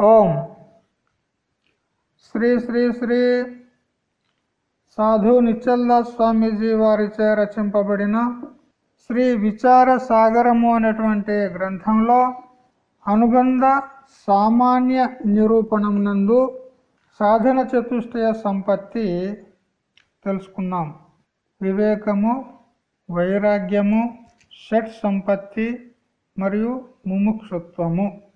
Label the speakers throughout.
Speaker 1: ఓం. శ్రీ శ్రీ శ్రీ సాధు నిచ్చల్దాస్ స్వామీజీ వారిచే రచింపబడిన శ్రీ విచార సాగరము అనేటువంటి గ్రంథంలో అనుబంధ సామాన్య నిరూపణం నందు సాధన చతుష్టయ సంపత్తి తెలుసుకున్నాం. వివేకము వైరాగ్యము షట్ సంపత్తి మరియు ముముక్షుత్వము.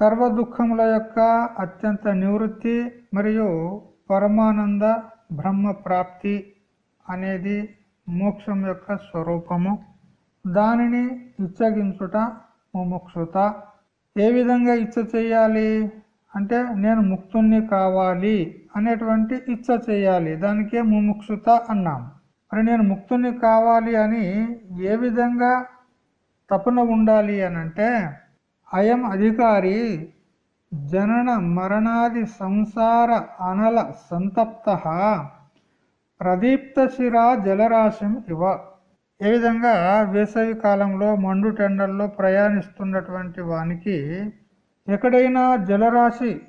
Speaker 1: సర్వ దుఃఖముల యొక్క అత్యంత నివృత్తి మరియు పరమానంద బ్రహ్మ ప్రాప్తి అనేది మోక్షం యొక్క స్వరూపము. దానిని ఇచ్చగించుట ముముక్షుత. ఏ విధంగా ఇచ్చ చేయాలి? అంటే నేను ముక్తుణ్ణి కావాలి అనేటువంటి ఇచ్చ చేయాలి. దానికే ముముక్షుత అన్నాం. మరి నేను ముక్తుణ్ణి కావాలి అని ఏ విధంగా తపన ఉండాలి అనంటే అయం అధికారి జనన మరణాది సంసార అనల సంతప్త ప్రదీప్త శిరా జలరాశం ఇవ. ఏ విధంగా వేసవి కాలంలో మండు టెండల్లో ప్రయాణిస్తున్నటువంటి వానికి ఎక్కడైనా జలరాశి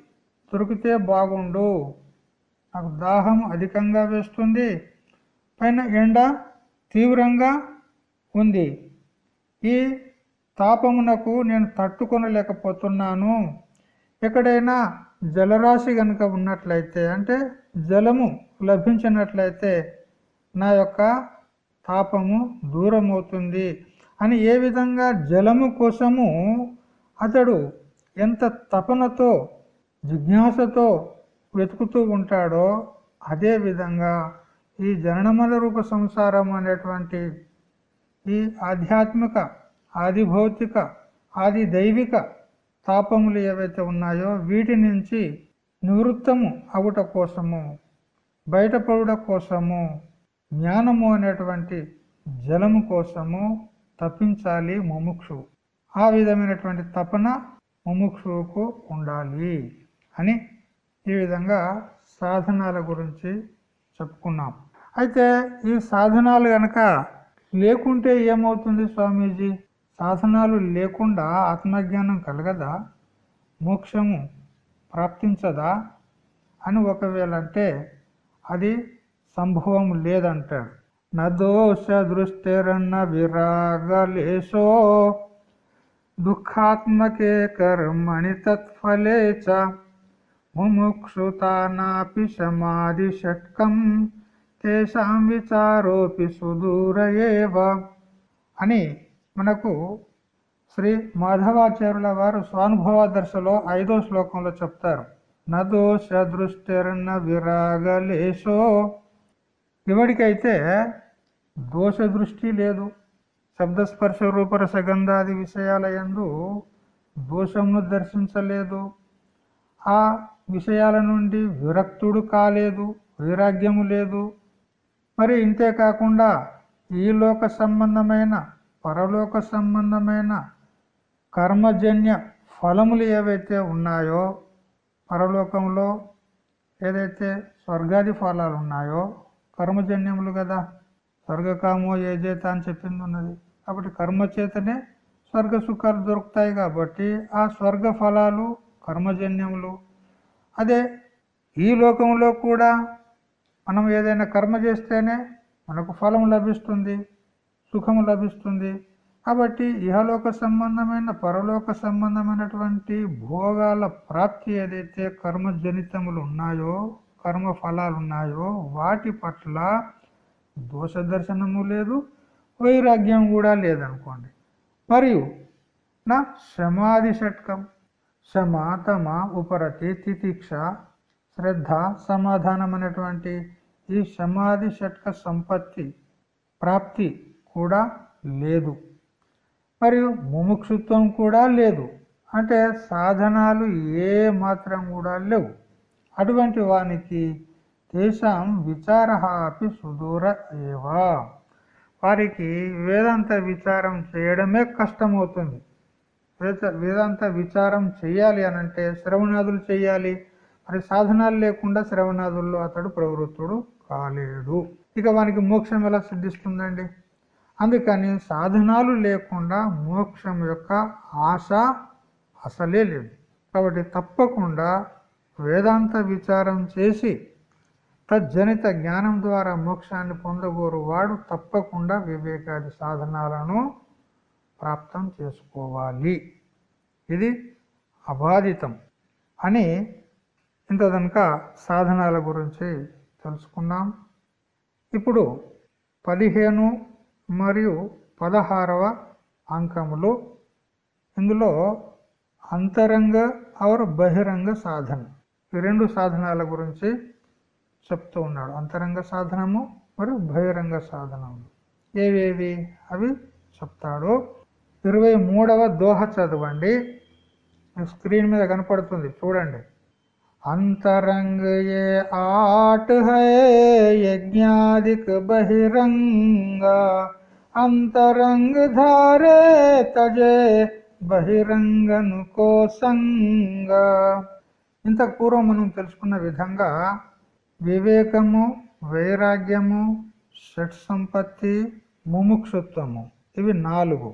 Speaker 1: దొరికితే బాగుండు. నాకు దాహం అధికంగా వేస్తుంది. పైన ఎండ తీవ్రంగా ఉంది. ఈ తాపమునకు నేను తట్టుకొనలేకపోతున్నాను. ఎక్కడైనా జలరాశి కనుక ఉన్నట్లయితే అంటే జలము లభించినట్లయితే నా యొక్క తాపము దూరం అవుతుంది అని ఏ విధంగా జలము కోసము అతడు ఎంత తపనతో జిజ్ఞాసతో వెతుకుతూ ఉంటాడో అదే విధంగా ఈ జననమల రూప సంసారం అనేటువంటి ఈ ఆధ్యాత్మిక ఆది భౌతిక ఆది దైవిక తాపములు ఏవైతే ఉన్నాయో వీటి నుంచి నివృత్తము అవుట కోసము బయటపడుట కోసము జ్ఞానము అనేటువంటి జలము కోసము తప్పించాలి ముముక్షు. ఆ విధమైనటువంటి తపన ముముక్షువుకు ఉండాలి అని ఈ విధంగా సాధనాల గురించి చెప్పుకున్నాం. అయితే ఈ సాధనాలు గనక లేకుంటే ఏమవుతుంది స్వామీజీ? సాధనాలు లేకుండా ఆత్మజ్ఞానం కలగదా? మోక్షము ప్రాప్తించదా? అని ఒకవేళ అంటే అది సంభవం లేదంటాడు. నదోష దృష్టిరన్న విరాగలేశో దుఃఖాత్మకే కర్మణి తత్ఫలే చ ముముక్షుతానాపి సమాధి షట్కం తేషాం విచారోపి సుదూరయేవ అని మనకు శ్రీ మాధవాచార్యుల వారు స్వానుభవ దర్శలో ఐదో శ్లోకంలో చెప్తారు. నదోష దృష్టిరన్న విరాగలేశో. ఎవడికైతే దోష దృష్టి లేదు. శబ్దస్పర్శ రూపరస గంధాది విషయాల యందు దోషమును దర్శించలేదు. ఆ విషయాల నుండి విరక్తుడు కాలేదు వైరాగ్యము లేదు. మరి ఇంతే కాకుండా ఈ లోక సంబంధమైన పరలోక సంబంధమైన కర్మజన్య ఫలములు ఏవైతే ఉన్నాయో పరలోకంలో ఏదైతే స్వర్గాది ఫలాలు ఉన్నాయో కర్మజన్యములు కదా. స్వర్గకామో ఏ చేత అని చెప్పింది ఉన్నది. కాబట్టి కర్మ చేతనే స్వర్గ సుఖాలు దొరుకుతాయి కాబట్టి ఆ స్వర్గ ఫలాలు కర్మజన్యములు. అదే ఈ లోకంలో కూడా మనం ఏదైనా కర్మ చేస్తేనే మనకు ఫలం లభిస్తుంది. సుఖము లభిస్తుంది. కాబట్టి ఇహలోక సంబంధమైన పరలోక సంబంధమైనటువంటి భోగాల ప్రాప్తి ఏదైతే కర్మజనితములు ఉన్నాయో కర్మ ఫలాలు ఉన్నాయో వాటి పట్ల దోష దర్శనము లేదు వైరాగ్యం కూడా లేదనుకోండి. మరియు నా సమాధి షట్కం శమ తమ ఉపరతి తితిక్ష శ్రద్ధ సమాధానం అనేటువంటి ఈ సమాధి షట్క సంపత్తి ప్రాప్తి కూడా లేదు. మరియు ముముక్షుత్వం కూడా లేదు. అంటే సాధనాలు ఏ మాత్రం కూడా లేవు. అటువంటి వానికి తేషాం విచార అపి సుదూర ఏవా. వారికి వేదాంత విచారం చేయడమే కష్టమవుతుంది. వేదాంత విచారం చేయాలి అనంటే శ్రవణాదులు చేయాలి. మరి సాధనాలు లేకుండా శ్రవణాదుల్లో అతడు ప్రవృత్తుడు కాలేడు. ఇక వానికి మోక్షం ఎలా సిద్ధిస్తుందండి? అందుకని సాధనాలు లేకుండా మోక్షం యొక్క ఆశ అసలే లేదు. కాబట్టి తప్పకుండా వేదాంత విచారం చేసి తజ్జనిత జ్ఞానం ద్వారా మోక్షాన్ని పొందగోరు వాడు తప్పకుండా వివేకాది సాధనాలను ప్రాప్తం చేసుకోవాలి. ఇది అబాధితం అని ఇంత కనుక సాధనాల గురించి తెలుసుకున్నాం. ఇప్పుడు పదిహేను మరియు పదహారవ అంకములు. ఇందులో అంతరంగ ఆర్ బహిరంగ సాధన. ఈ రెండు సాధనాల గురించి చెప్తూ ఉన్నాడు. అంతరంగ సాధనము మరియు బహిరంగ సాధనము. ఏవేవి? అవి చెప్తాడు. ఇరవై మూడవ దోహ చదవండి. స్క్రీన్ మీద కనపడుతుంది. చూడండి. अंतरंग ये आठ है यज्ञादिक बहिरंग अंतरंग धारे तजे బహిరంగను కోసంగ ఇంతకు పూర్వం మనం తెలుసుకున్న విధంగా వివేకము వైరాగ్యము షట్ సంపత్తి ముముక్షుత్వము ఇవి నాలుగు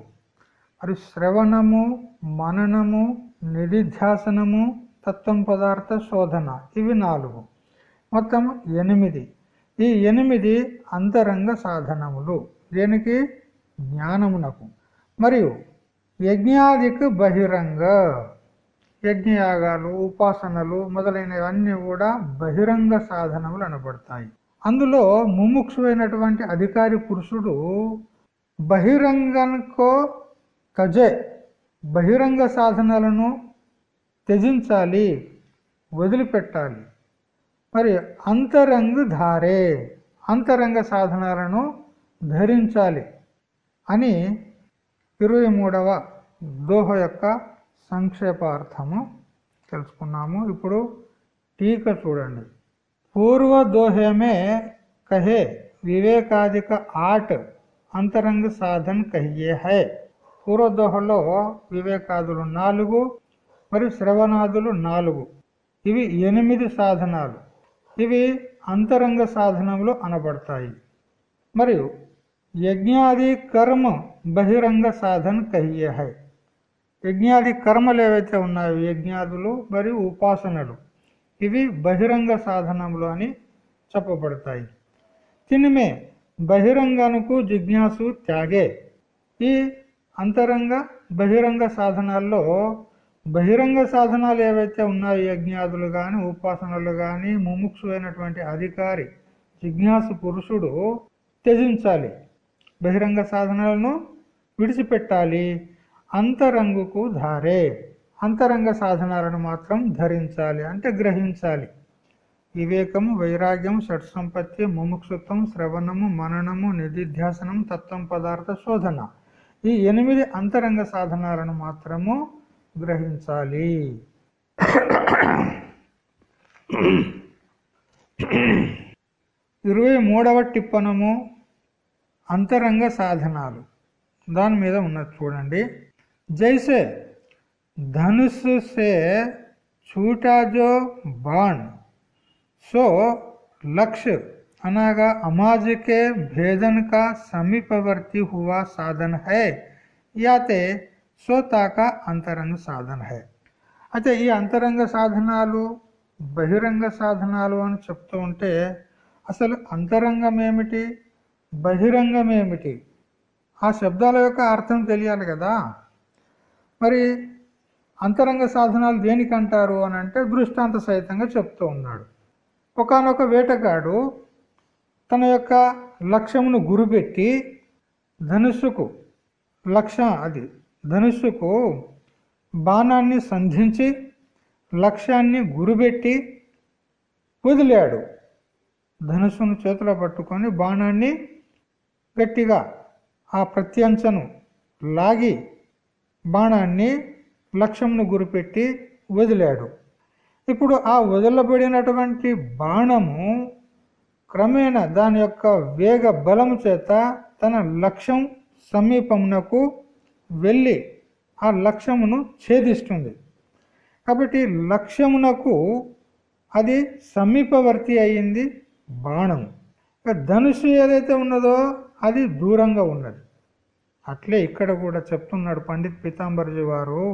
Speaker 1: మరి శ్రవణము మననము నిధిధ్యాసనము తత్వం పదార్థ శోధన. ఇవి నాలుగు. మొత్తం ఎనిమిది. ఈ ఎనిమిది అంతరంగ సాధనములు. దేనికి? జ్ఞానమునకు. మరియు యజ్ఞాదికి బహిరంగ. యజ్ఞయాగాలు ఉపాసనలు మొదలైనవన్నీ కూడా బహిరంగ సాధనములు అనబడతాయి. అందులో ముముక్షువైనటువంటి అధికారి పురుషుడు బహిరంగంకో కజే బహిరంగ సాధనలను త్యజించాలి వదిలిపెట్టాలి. మరి అంతరంగు ధారే అంతరంగ సాధనాలను ధరించాలి అని ఇరవై మూడవ దోహ యొక్క సంక్షేపార్థము తెలుసుకున్నాము. ఇప్పుడు టీక చూడండి. పూర్వ దోహమే కహే వివేకాదిక ఆట్ అంతరంగ సాధన్ కహియే హై. పూర్వదోహలో వివేకాదులు నాలుగు మరియు శ్రవణాదులు నాలుగు. ఇవి ఎనిమిది సాధనాలు. ఇవి అంతరంగ సాధనములు అనబడతాయి. మరియు యజ్ఞాది కర్మ బహిరంగ సాధన కహియే హై యజ్ఞాది కర్మలు ఏవైతే ఉన్నాయో యజ్ఞాదులు మరియు ఉపాసనలు ఇవి బహిరంగ సాధనములు అని చెప్పబడతాయి. తినిమే బహిరంగనుకు జిజ్ఞాసు త్యాగే. ఈ అంతరంగ బహిరంగ సాధనాల్లో బహిరంగ సాధనాలు ఏవైతే ఉన్నాయో యజ్ఞాదులు కానీ ఉపాసనలు కానీ ముముక్షు అయినటువంటి అధికారి జిజ్ఞాసు పురుషుడు త్యజించాలి. బహిరంగ సాధనాలను విడిచిపెట్టాలి. అంతరంగుకు ధారే. అంతరంగ సాధనాలను మాత్రం ధరించాలి అంటే గ్రహించాలి. వివేకము వైరాగ్యం షట్సంపత్తి ముముక్షుత్వం శ్రవణము మననము నిధిధ్యాసనం తత్వం పదార్థ శోధన. ఈ ఎనిమిది అంతరంగ సాధనాలను మాత్రము గ్రహించాలి ఇరవై మూడవ టిప్పణము అంతరంగ సాధనాలు దాని మీద ఉన్నది చూడండి జైసే ధనుసు సే छूटा जो बाण सो लक्ष्य अनागा अमाज के भेदन का समीपवर्ती हुआ साधन है या సో తాక అంతరంగ సాధన హై. అయితే ఈ అంతరంగ సాధనాలు బహిరంగ సాధనాలు అని చెప్తూ ఉంటే అసలు అంతరంగం ఏమిటి బహిరంగం ఏమిటి? ఆ శబ్దాల యొక్క అర్థం తెలియాలి కదా? మరి అంతరంగ సాధనాలు దేనికంటారు అని అంటే దృష్టాంత సహితంగా చెప్తూ ఉన్నాడు. ఒకనొక వేటగాడు తన యొక్క లక్ష్యమును గురిపెట్టి ధనుస్సుకు లక్ష్యం అది ధనుస్సుకు బాణాన్ని సంధించి లక్ష్యాన్ని గురిపెట్టి వదిలాడు. ధనుస్సును చేతిలో పట్టుకొని బాణాన్ని గట్టిగా ఆ ప్రత్యంచను లాగి బాణాన్ని లక్ష్యంను గురిపెట్టి వదిలాడు. ఇప్పుడు ఆ వదలబడినటువంటి బాణము క్రమేణా దాని యొక్క వేగ బలము చేత తన లక్ష్యం సమీపమునకు వెళ్ళి ఆ లక్ష్యమును ఛేదిస్తుంది. కాబట్టి లక్ష్యమునకు అది సమీపవర్తి అయింది బాణము. ధనుసు ఏదైతే ఉన్నదో అది దూరంగా ఉన్నది. అట్లే ఇక్కడ కూడా చెప్తున్నాడు పండిత్ పీతాంబర్జీ వారు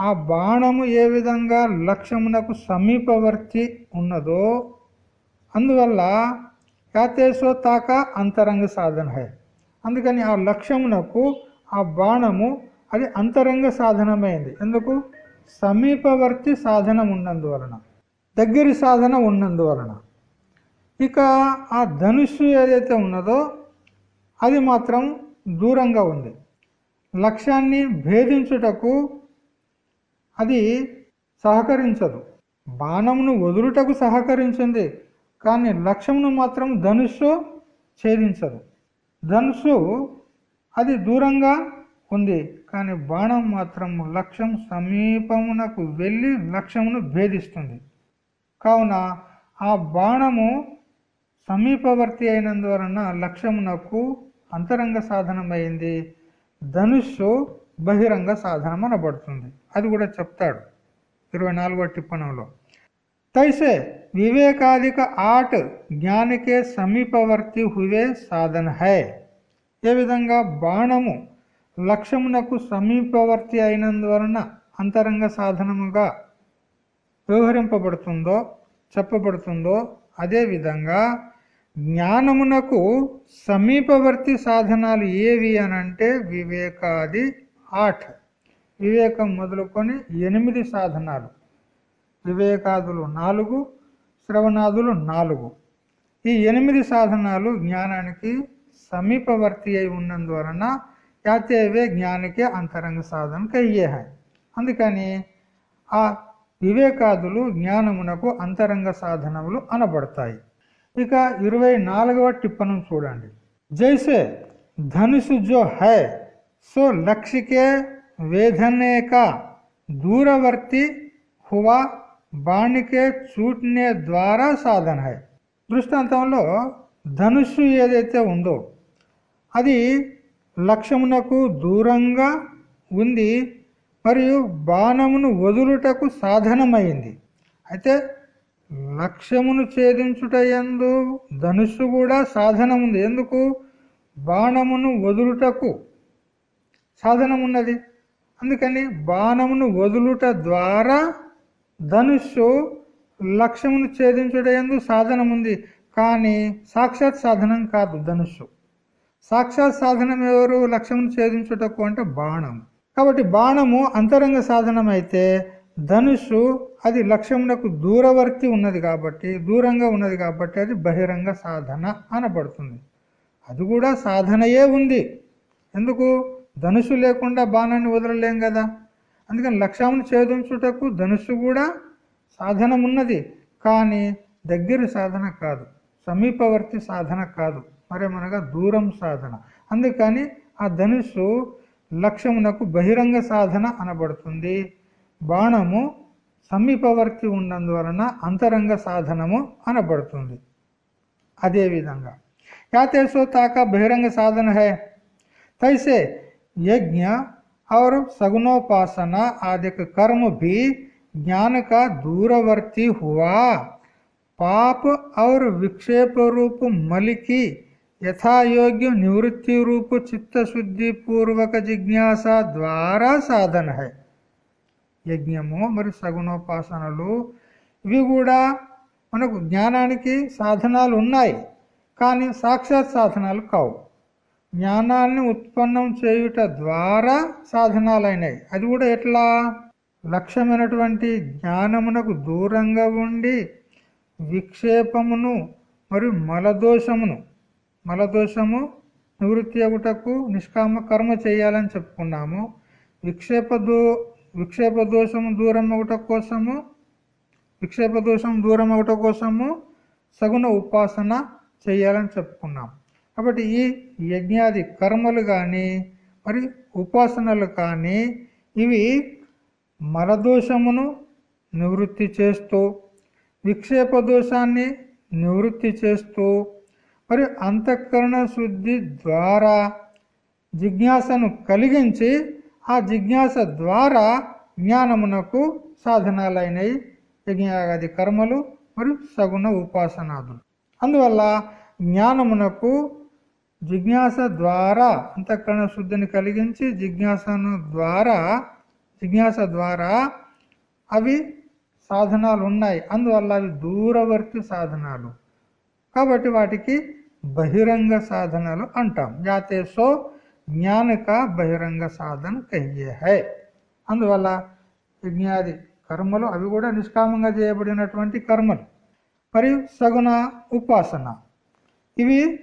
Speaker 1: ఆ బాణము ఏ విధంగా లక్ష్యమునకు సమీపవర్తి ఉన్నదో అందువల్ల యాతేసో తాక అంతరంగ సాధన హై. అందుకని ఆ లక్ష్యమునకు ఆ బాణము అది అంతరంగ సాధనమైంది. ఎందుకు? సమీపవర్తి సాధనం ఉన్నందువలన దగ్గరి సాధన ఉన్నందువలన. ఇక ఆ ధనుస్సు ఏదైతే ఉన్నదో అది మాత్రం దూరంగా ఉంది. లక్ష్యాన్ని భేదించుటకు అది సహకరించదు. బాణమును వదులుటకు సహకరించింది కానీ లక్ష్యమును మాత్రం ధనుస్సు ఛేదించదు. ధనుసు అది దూరంగా ఉంది. కానీ బాణం మాత్రం లక్ష్యం సమీపమునకు వెళ్ళి లక్ష్యమును భేదిస్తుంది. కావున ఆ బాణము సమీపవర్తి అయినందువలన లక్ష్యమునకు అంతరంగ సాధనమైంది. ధనుస్సు బహిరంగ సాధనం అనబడుతుంది. అది కూడా చెప్తాడు ఇరవై నాలుగో టిప్పణంలో. తైసే వివేకాధిక ఆట్ జ్ఞానికే సమీపవర్తి హువే సాధన హై. ఏ విధంగా బాణము లక్ష్యమునకు సమీపవర్తి అయినందువలన అంతరంగ సాధనముగా వ్యవహరింపబడుతుందో చెప్పబడుతుందో అదేవిధంగా జ్ఞానమునకు సమీపవర్తి సాధనాలు ఏవి అనంటే వివేకాది ఆఠ్ వివేకం మొదలుకొని ఎనిమిది సాధనాలు. వివేకాదులు నాలుగు శ్రవణాదులు నాలుగు. ఈ ఎనిమిది సాధనాలు జ్ఞానానికి సమీపవర్తి అయి ఉన్నందువలన యాతేవే జ్ఞానికే అంతరంగ సాధన కయ్యే అందుకని ఆ వివేకాదులు జ్ఞానమునకు అంతరంగ సాధనములు అనబడతాయి. ఇక ఇరవై నాలుగవ టిప్పణం చూడండి. జైసే ధనుసు జో హై సో లక్ష్యకే వేధనేక దూరవర్తి హువా బాణికే చూట్నే ద్వారా సాధన హై దృష్టాంతంలో ధనుస్సు ఏదైతే ఉందో అది లక్ష్యమునకు దూరంగా ఉంది మరియు బాణమును వదులుటకు సాధనమైంది. అయితే లక్ష్యమును ఛేదించుట ఎందు ధనుస్సు కూడా సాధనం ఉంది ఎందుకు? బాణమును వదులుటకు సాధనమున్నది. అందుకని బాణమును వదులుట ద్వారా ధనుస్సు లక్ష్యమును ఛేదించుట ఎందు సాధనం ఉంది కానీ సాక్షాత్ సాధనం కాదు ధనుస్సు. సాక్షాత్ సాధనం ఎవరు? లక్ష్యమును ఛేదించుటకు అంటే బాణం. కాబట్టి బాణము అంతరంగ సాధనం అయితే ధనుస్సు అది లక్ష్యమునకు దూరవర్తి ఉన్నది కాబట్టి దూరంగా ఉన్నది కాబట్టి అది బహిరంగ సాధన అనబడుతుంది. అది కూడా సాధనయే ఉంది. ఎందుకు? ధనుసు లేకుండా బాణాన్ని వదలలేం కదా. అందుకని లక్ష్యమును ఛేదించుటకు ధనుసు కూడా సాధనం ఉన్నది కానీ దగ్గర సాధన కాదు. సమీపవర్తి సాధన కాదు. మరేమనగా దూరం సాధన అందుకని ఆ ధనుస్సు లక్ష్యమునకు బహిరంగ సాధన అనబడుతుంది బాణము సమీపవర్తి ఉన్నందువలన అంతరంగ సాధనము అనబడుతుంది అదేవిధంగా యాతేసో తాక బహిరంగ సాధన హై తైసే यज्ञ और सगुनोपासना आदि कर्म भी ज्ञान का दूरवर्ती हुआ पाप और विक्षेप रूप मल की यथा योग्य निवृत्ति रूप चित्त शुद्धि पूर्वक जिज्ञासा ద్వారా సాధన है యజ్ఞము మరి సగుణోపాసనలు ఇవి కూడా మనకు జ్ఞానానికి సాధనాలు ఉన్నాయి కానీ సాక్షాత్ సాధనాలు కావు జ్ఞానాన్ని ఉత్పన్నం చేయుట ద్వారా సాధనాలైనాయి అది కూడా ఎట్లా లక్ష్యమైనటువంటి జ్ఞానమునకు దూరంగా ఉండి విక్షేపమును మరియు మలదోషమును మలదోషము నివృత్తి అగుటకు నిష్కామ కర్మ చేయాలని చెప్పుకున్నాము. విక్షేప దో విక్షేప దోషము దూరం ఒకట కోసము విక్షేప దోషం దూరం ఒకట కోసము సగుణ ఉపాసన చేయాలని చెప్పుకున్నాం. కాబట్టి ఈ యజ్ఞాది కర్మలు కానీ మరి ఉపాసనలు కానీ ఇవి మలదోషమును నివృత్తి చేస్తూ విక్షేప దోషాన్ని నివృత్తి చేస్తూ మరి అంతఃకరణ శుద్ధి ద్వారా జిజ్ఞాసను కలిగించి ఆ జిజ్ఞాస ద్వారా జ్ఞానమునకు సాధనాలైనవి యజ్ఞాది కర్మలు మరియు సగుణ ఉపాసనాదులు. అందువల్ల జ్ఞానమునకు జిజ్ఞాస ద్వారా అంతఃకరణ శుద్ధిని కలిగించి జిజ్ఞాసను ద్వారా జిజ్ఞాస ద్వారా అవి సాధనాలు ఉన్నాయి అందువల్ల అవి దూరవర్తి సాధనాలు. కాబట్టి వాటికి బహిరంగ సాధనలు అంటాం. జాతే సో జ్ఞానిక బహిరంగ సాధన కయ్యే హై. అందువల్ల యజ్ఞాది కర్మలు అవి కూడా నిష్కామంగా చేయబడినటువంటి కర్మలు. మరియు సగుణ ఉపాసన. ఇవి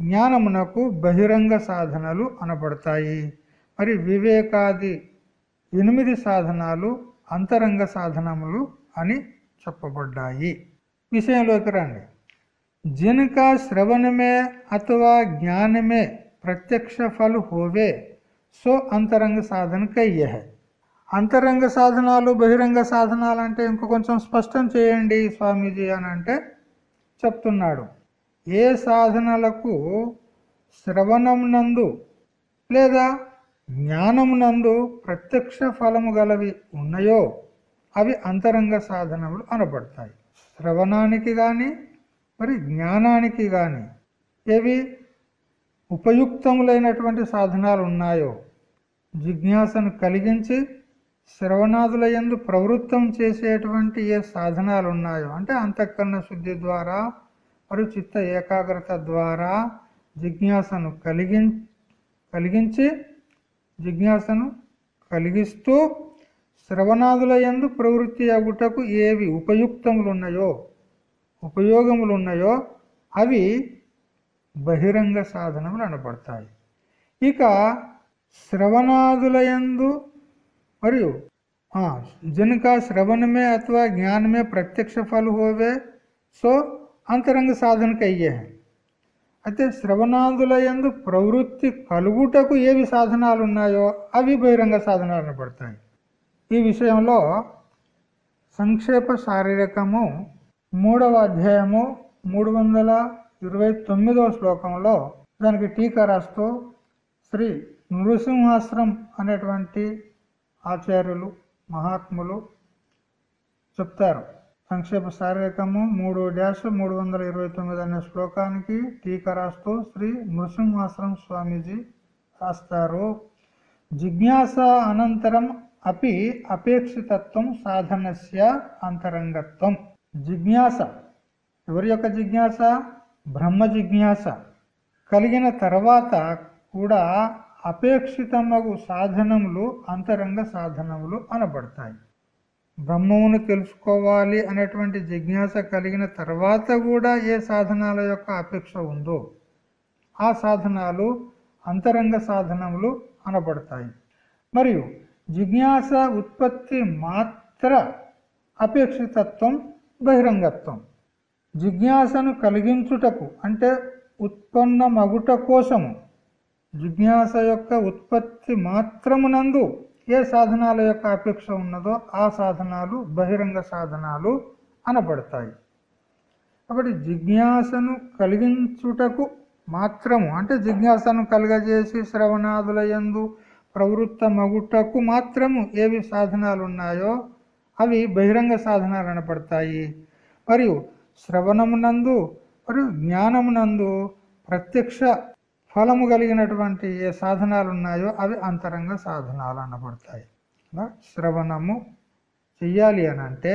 Speaker 1: జ్ఞానమునకు బహిరంగ సాధనలు అనబడతాయి. మరి వివేకాది ఎనిమిది సాధనాలు అంతరంగ సాధనములు అని చెప్పబడ్డాయి. విషయంలోకి రండి. जिनका श्रवण में अथवा ज्ञान में प्रत्यक्ष फल होवे సో అంతరంగ సాధన కయ్య అంతరంగ సాధనాలు బహిరంగ సాధనాలు అంటే ఇంకో కొంచెం స్పష్టం చేయండి స్వామీజీ అని అంటే చెప్తున్నాడు ఏ సాధనలకు శ్రవణం నందు లేదా జ్ఞానమునందు ప్రత్యక్ష ఫలము గలవి ఉన్నాయో అవి అంతరంగ సాధనములు అనబడతాయి శ్రవణానికి కానీ మరి జ్ఞానానికి కానీ ఏవి ఉపయుక్తములైనటువంటి సాధనాలు ఉన్నాయో జిజ్ఞాసను కలిగించి శ్రవణాదుల ఎందు ప్రవృత్తం చేసేటువంటి ఏ సాధనాలు ఉన్నాయో అంటే అంతఃకరణ శుద్ధి ద్వారా మరియు చిత్త ఏకాగ్రత ద్వారా జిజ్ఞాసను కలిగి కలిగించి జిజ్ఞాసను కలిగిస్తూ శ్రవణాదుల ఎందు ప్రవృత్తి అగుటకు ఏవి ఉపయుక్తములు ఉన్నాయో ఉపయోగములు ఉన్నాయో అవి బహిరంగ సాధనములు అనబడతాయి. ఇక శ్రవణాదులయందు మరియు జనక శ్రవణమే అథవా జ్ఞానమే ప్రత్యక్ష ఫలు హోవే సో అంతరంగ సాధనకు అయ్యే అయితే శ్రవణాదులయందు ప్రవృత్తి కలుగుటకు ఏవి సాధనాలు ఉన్నాయో అవి బహిరంగ సాధనాలు అనబడతాయి. ఈ విషయంలో సంక్షేప శారీరకము మూడవ అధ్యాయము మూడు వందల ఇరవై తొమ్మిదవ శ్లోకంలో దానికి టీకా రాస్తూ శ్రీ నృసింహాశ్రం అనేటువంటి ఆచార్యులు మహాత్ములు చెప్తారు. సంక్షేప శారీరకము మూడు డ్యాష్ మూడు వందల ఇరవై తొమ్మిది అనే శ్లోకానికి టీకా రాస్తూ శ్రీ నృసింహాశ్రం స్వామీజీ రాస్తారు. జిజ్ఞాస అనంతరం అపి అపేక్షితత్వం సాధనస్య అంతరంగత్వం. జిజ్ఞాస. ఎవరి యొక్క జిజ్ఞాస? బ్రహ్మ జిజ్ఞాస. కలిగిన తర్వాత కూడా అపేక్షితమగు సాధనములు అంతరంగ సాధనములు అనబడతాయి. బ్రహ్మమును తెలుసుకోవాలి అనేటువంటి జిజ్ఞాస కలిగిన తర్వాత కూడా ఏ సాధనాల యొక్క అపేక్ష ఉందో ఆ సాధనాలు అంతరంగ సాధనములు అనబడతాయి. మరియు జిజ్ఞాస ఉత్పత్తి మాత్ర అపేక్షితత్వం బహిరంగత్వం. జిజ్ఞాసను కలిగించుటకు అంటే ఉత్పన్నమగుట కోసము. జిజ్ఞాస యొక్క ఉత్పత్తి మాత్రమునందు ఏ సాధనాల యొక్క అపేక్ష ఉన్నదో ఆ సాధనాలు బహిరంగ సాధనాలు అనబడతాయి. కాబట్టి జిజ్ఞాసను కలిగించుటకు మాత్రము అంటే జిజ్ఞాసను కలగజేసి శ్రవణాదుల యందు ప్రవృత్త మగుటకు మాత్రము ఏవి సాధనాలు ఉన్నాయో అవి బహిరంగ సాధనాలు అనపడతాయి మరియు శ్రవణమునందు మరియు జ్ఞానమునందు ప్రత్యక్ష ఫలము కలిగినటువంటి ఏ సాధనాలు ఉన్నాయో అవి అంతరంగ సాధనాలు అనబడతాయి శ్రవణము చెయ్యాలి అని అంటే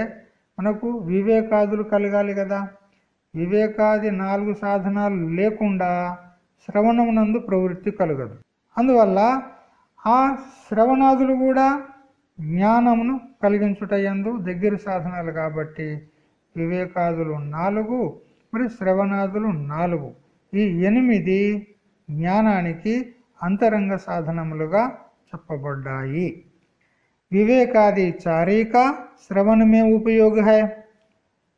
Speaker 1: మనకు వివేకాదులు కలగాలి కదా. వివేకాది నాలుగు సాధనాలు లేకుండా శ్రవణమునందు ప్రవృత్తి కలగదు. అందువల్ల ఆ శ్రవణాదులు కూడా జ్ఞానమును కలిగించుటయందు దగ్గర సాధనాలు కాబట్టి వివేకాదులు నాలుగు మరి శ్రవణాదులు నాలుగు. ఈ ఎనిమిది జ్ఞానానికి అంతరంగ సాధనములుగా చెప్పబడ్డాయి. వివేకాది చారీక శ్రవణమే ఉపయోగ హై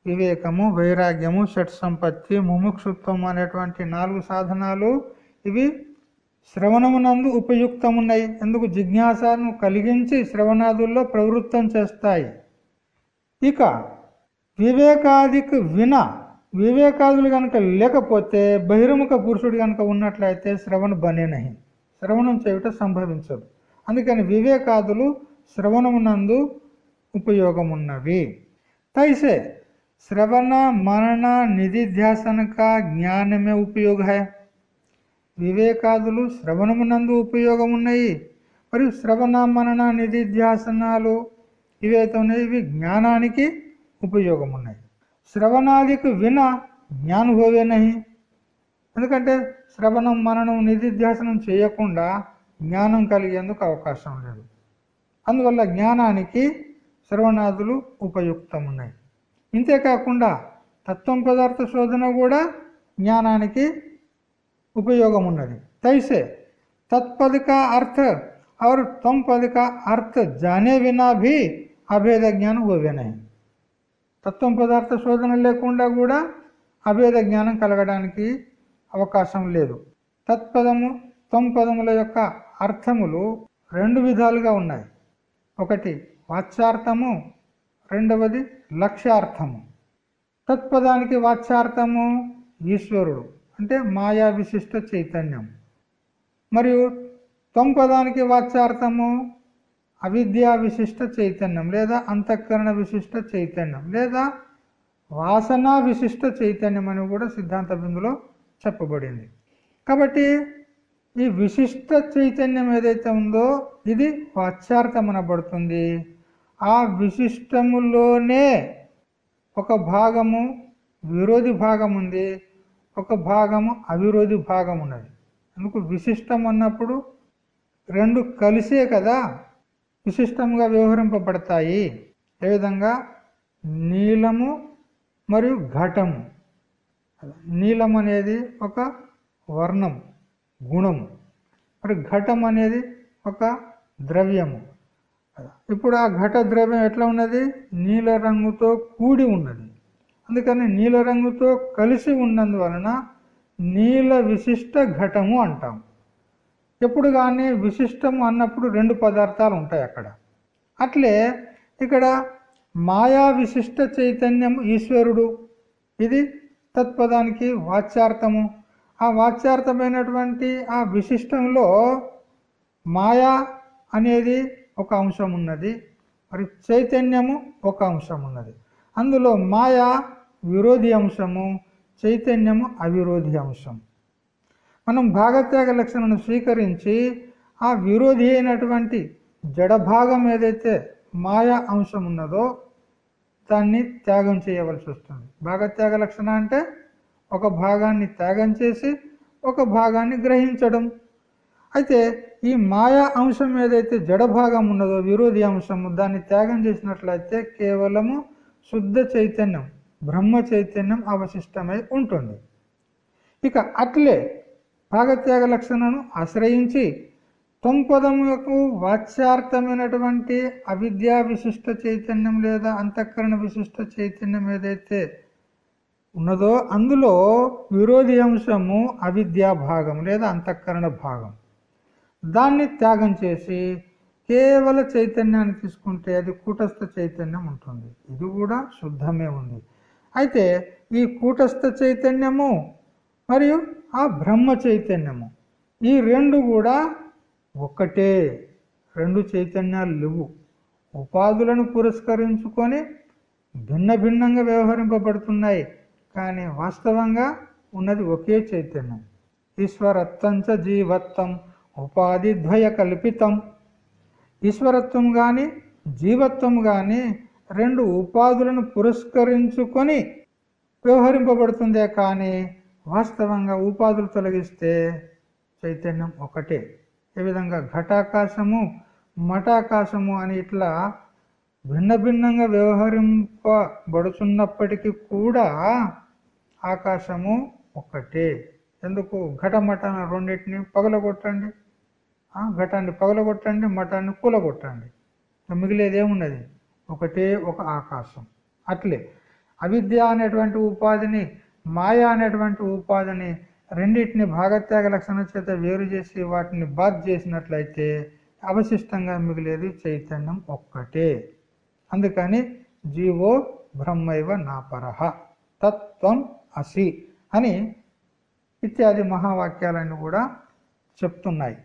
Speaker 1: వివేకము వైరాగ్యము షట్ సంపత్తి ముముక్షుత్వం అనేటువంటి నాలుగు సాధనాలు ఇవి శ్రవణమునందు ఉపయుక్తమున్నాయి ఎందుకు జిజ్ఞాసను కలిగించి శ్రవణాదుల్లో ప్రవృత్తం చేస్తాయి. ఇక వివేకాదికి విన వివేకాదులు కనుక లేకపోతే బహిర్ముఖ పురుషుడు కనుక ఉన్నట్లయితే శ్రవణ బనేనహి శ్రవణం చేయుట సంభవించదు. అందుకని వివేకాదులు శ్రవణమునందు ఉపయోగమున్నవి. తైసే శ్రవణ మనన నిధిధ్యాసన కా జ్ఞానమే ఉపయోగ వివేకాదులు శ్రవణమునందు ఉపయోగమున్నాయి మరియు శ్రవణ మనన నిధిధ్యాసనాలు ఇవైతే ఉన్నాయి ఇవి జ్ఞానానికి ఉపయోగం ఉన్నాయి శ్రవణాదికి విన జ్ఞాన్ ఎందుకంటే శ్రవణం మననం నిధిధ్యాసనం చేయకుండా జ్ఞానం కలిగేందుకు అవకాశం లేదు. అందువల్ల జ్ఞానానికి శ్రవణాదులు ఉపయుక్తమున్నాయి. ఇంతేకాకుండా తత్వం పదార్థ శోధన కూడా జ్ఞానానికి ఉపయోగం ఉన్నది తైసే तत्पद का अर्थ और तम पद का अर्थ जाने बिना भी అభేద జ్ఞానం హోవే నహి తత్వం పదార్థ శోధన లేకుండా కూడా అభేద జ్ఞానం కలగడానికి అవకాశం లేదు తత్పదము త్వం పదముల యొక్క అర్థములు రెండు విధాలుగా ఉన్నాయి ఒకటి వాచ్యార్థము రెండవది లక్ష్యార్థము తత్పదానికి వాచ్యార్థము ఈశ్వరుడు అంటే మాయా విశిష్ట చైతన్యం. మరియు తొంపదానికి వాచ్యార్థము అవిద్యా విశిష్ట చైతన్యం లేదా అంతఃకరణ విశిష్ట చైతన్యం లేదా వాసన విశిష్ట చైతన్యం అని కూడా సిద్ధాంత బిందులో చెప్పబడింది. కాబట్టి ఈ విశిష్ట చైతన్యం ఏదైతే ఉందో ఇది వాచ్యార్థం అనబడుతుంది. ఆ విశిష్టములోనే ఒక భాగము విరోధి భాగం ఉంది. ఒక భాగము అవిరోధి భాగం ఉన్నది అందుకు విశిష్టం అన్నప్పుడు రెండు కలిసే కదా విశిష్టంగా వ్యవహరింపబడతాయి. ఏ విధంగా? నీలము మరియు ఘటము. నీలం అనేది ఒక వర్ణం గుణము. మరి ఘటం అనేది ఒక ద్రవ్యము. ఇప్పుడు ఆ ఘట ద్రవ్యం ఎట్లా ఉన్నది? నీల రంగుతో కూడి ఉన్నది. అందుకని నీల రంగుతో కలిసి ఉన్నందువలన నీల విశిష్ట ఘటము అంటాం. ఎప్పుడు కానీ విశిష్టము అన్నప్పుడు రెండు పదార్థాలు ఉంటాయి అక్కడ. అట్లే ఇక్కడ మాయా విశిష్ట చైతన్యం ఈశ్వరుడు. ఇది తత్పదానికి వాచ్యార్థము. ఆ వాచ్యార్థమైనటువంటి ఆ విశిష్టంలో మాయా అనేది ఒక అంశం ఉన్నది మరి చైతన్యము ఒక అంశం ఉన్నది అందులో మాయా విరోధి అంశము చైతన్యము అవిరోధి అంశం. మనం భాగత్యాగ లక్షణను స్వీకరించి ఆ విరోధి అయినటువంటి జడభాగం ఏదైతే మాయా అంశం ఉన్నదో దాన్ని త్యాగం చేయవలసి వస్తుంది. భాగత్యాగ లక్షణ అంటే ఒక భాగాన్ని త్యాగం చేసి ఒక భాగాన్ని గ్రహించడం. అయితే ఈ మాయా అంశం ఏదైతే జడభాగం ఉన్నదో విరోధి అంశము దాన్ని త్యాగం చేసినట్లయితే కేవలము శుద్ధ చైతన్యం బ్రహ్మ చైతన్యం అవశిష్టమై ఉంటుంది. ఇక అట్లే భాగత్యాగ లక్షణను ఆశ్రయించి తొంపదములకు వాచ్యార్థమైనటువంటి అవిద్యా విశిష్ట చైతన్యం లేదా అంతఃకరణ విశిష్ట చైతన్యం ఏదైతే ఉన్నదో అందులో విరోధి అంశము అవిద్యా భాగం లేదా అంతఃకరణ భాగం. దాన్ని త్యాగం చేసి కేవల చైతన్యాన్ని తీసుకుంటే అది కూటస్థ చైతన్యం ఉంటుంది. ఇది కూడా శుద్ధమే ఉంది. అయితే ఈ కూటస్థ చైతన్యము మరియు ఆ బ్రహ్మ చైతన్యము ఈ రెండు కూడా ఒక్కటే రెండు చైతన్యాలు లేవు. ఉపాధులను పురస్కరించుకొని భిన్న భిన్నంగా వ్యవహరింపబడుతున్నాయి. కానీ వాస్తవంగా ఉన్నది ఒకే చైతన్యం. ఈశ్వరత్వంచ జీవత్వం ఉపాధి ద్వయ కల్పితం. ఈశ్వరత్వం కానీ జీవత్వం కానీ రెండు ఉపాధులను పురస్కరించుకొని వ్యవహరింపబడుతుందే కానీ వాస్తవంగా ఉపాధులు తొలగిస్తే చైతన్యం ఒకటే. ఏ విధంగా ఘటాకాశము మఠాకాశము అని ఇట్లా భిన్న భిన్నంగా వ్యవహరింపబడుతున్నప్పటికీ కూడా ఆకాశము ఒక్కటే ఎందుకు? ఘటమఠ రెండింటిని పగలగొట్టండి. ఘటాన్ని పగలగొట్టండి మఠాన్ని కూలగొట్టండి. మిగిలేది ఏమున్నది ఒకటే ఒక ఆకాశం. అట్లే. అవిద్య అనేటువంటి ఉపాధిని మాయ అనేటువంటి ఉపాధిని రెండింటిని భాగత్యాగ లక్షణ చేత వేరు చేసి వాటిని బాధ్ చేసినట్లయితే అవశిష్టంగా మిగిలేది చైతన్యం ఒక్కటే. అందుకని జీవో బ్రహ్మైవ నాపరహ తత్వం అసి అని ఇత్యాది మహావాక్యాలను కూడా చెప్తున్నాయి.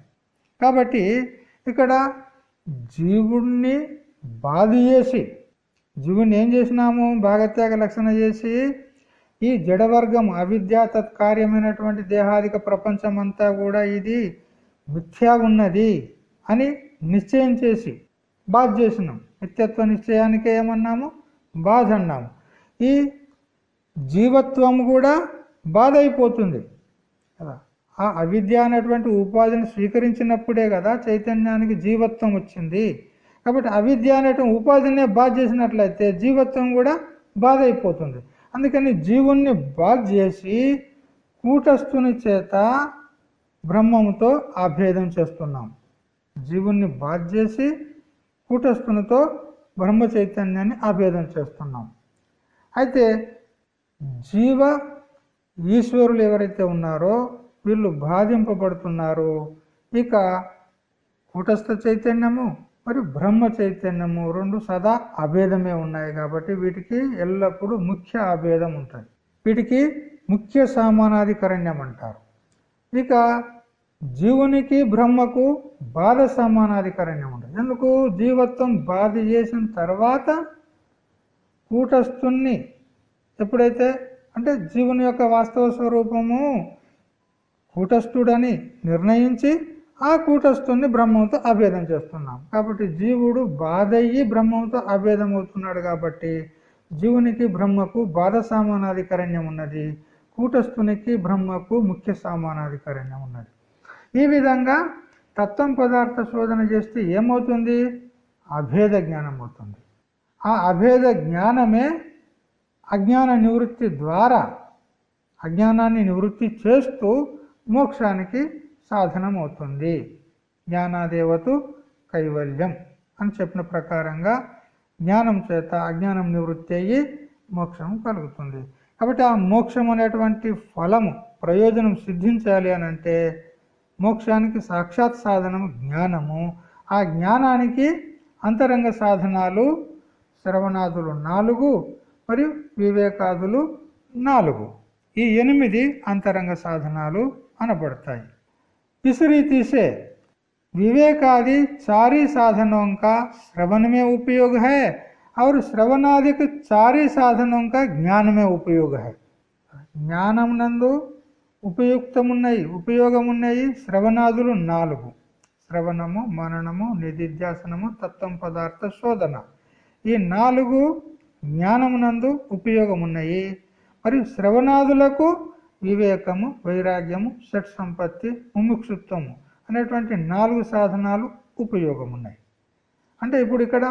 Speaker 1: కాబట్టి ఇక్కడ జీవుణ్ణి బాధ చేసి జీవుని ఏం చేసినాము? భాగత్యాగ లక్షణ చేసి ఈ జడవర్గం అవిద్య తత్కార్యమైనటువంటి దేహాదిక ప్రపంచం అంతా కూడా ఇది మిథ్యా ఉన్నది అని నిశ్చయం చేసి బాధ చేసినాం. నిత్యత్వ నిశ్చయానికే ఏమన్నాము? బాధ అన్నాము. ఈ జీవత్వం కూడా బాధ అయిపోతుంది కదా. ఆ అవిద్య అనేటువంటి ఉపాధిని స్వీకరించినప్పుడే కదా చైతన్యానికి జీవత్వం వచ్చింది. కాబట్టి అవిద్య అనేటువంటి ఉపాధినే బాధ చేసినట్లయితే జీవత్వం కూడా బాధ అయిపోతుంది. అందుకని జీవుణ్ణి బాధ చేసి కూటస్థుని చేత బ్రహ్మముతో ఆభేదం చేస్తున్నాం. జీవుణ్ణి బాధ చేసి కూటస్థునితో బ్రహ్మ చైతన్యాన్ని ఆభేదం చేస్తున్నాం. అయితే జీవ ఈశ్వరులు ఎవరైతే ఉన్నారో వీళ్ళు బాధింపబడుతున్నారు. ఇక కూటస్థ చైతన్యము మరియు బ్రహ్మ చైతన్యము రెండు సదా అభేదమే ఉన్నాయి కాబట్టి వీటికి ఎల్లప్పుడూ ముఖ్య అభేదం ఉంటుంది. వీటికి ముఖ్య సామానాధికరణ్యం అంటారు ఇక జీవునికి బ్రహ్మకు బాధ సమానాధికరణ్యం ఉంటుంది. ఎందుకు? జీవత్వం బాధ చేసిన తర్వాత కూటస్థుణ్ణి ఎప్పుడైతే అంటే జీవుని యొక్క వాస్తవ స్వరూపము కూటస్థుడని నిర్ణయించి ఆ కూటస్థుని బ్రహ్మంతో అభేదం చేస్తున్నాం. కాబట్టి జీవుడు బాధ అయ్యి బ్రహ్మంతో అభేదం అవుతున్నాడు కాబట్టి జీవునికి బ్రహ్మకు బాధ సామానాధికరణ్యం ఉన్నది. కూటస్థునికి బ్రహ్మకు ముఖ్య సామానాధికరణ్యం ఉన్నది. ఈ విధంగా తత్వం పదార్థ శోధన చేస్తే ఏమవుతుంది? అభేద జ్ఞానం అవుతుంది. ఆ అభేద జ్ఞానమే అజ్ఞాన నివృత్తి ద్వారా అజ్ఞానాన్ని నివృత్తి చేస్తూ మోక్షానికి సాధనం అవుతుంది జ్ఞానాదేవతు కైవల్యం అని చెప్పిన ప్రకారంగా జ్ఞానం చేత అజ్ఞానం నివృత్తి అయ్యి మోక్షం కలుగుతుంది. కాబట్టి ఆ మోక్షం అనేటువంటి ఫలము ప్రయోజనం సిద్ధించాలి అని అంటే మోక్షానికి సాక్షాత్ సాధనము జ్ఞానము. ఆ జ్ఞానానికి అంతరంగ సాధనాలు శ్రవణాదులు నాలుగు మరియు వివేకాదులు నాలుగు. ఈ ఎనిమిది అంతరంగ సాధనాలు అనబడతాయి इस रीति से विवेकादि चारी साधनों का श्रवण में उपयोग है और श्रवणादिक चारी साधनों का ज्ञान में उपयोग है జ్ఞానం నందు ఉపయుక్తమున్నాయి ఉపయోగమున్నాయి శ్రవణాదులు నాలుగు శ్రవణము మననము నిధిధ్యాసనము తత్వం పదార్థ శోధన ఈ నాలుగు జ్ఞానమునందు ఉపయోగమున్నాయి మరియు శ్రవణాదులకు వివేకము వైరాగ్యము షట్ సంపత్తి ముముక్షుత్వము అనేటువంటి నాలుగు సాధనాలు ఉపయోగం ఉన్నాయి అంటే ఇప్పుడు ఇక్కడ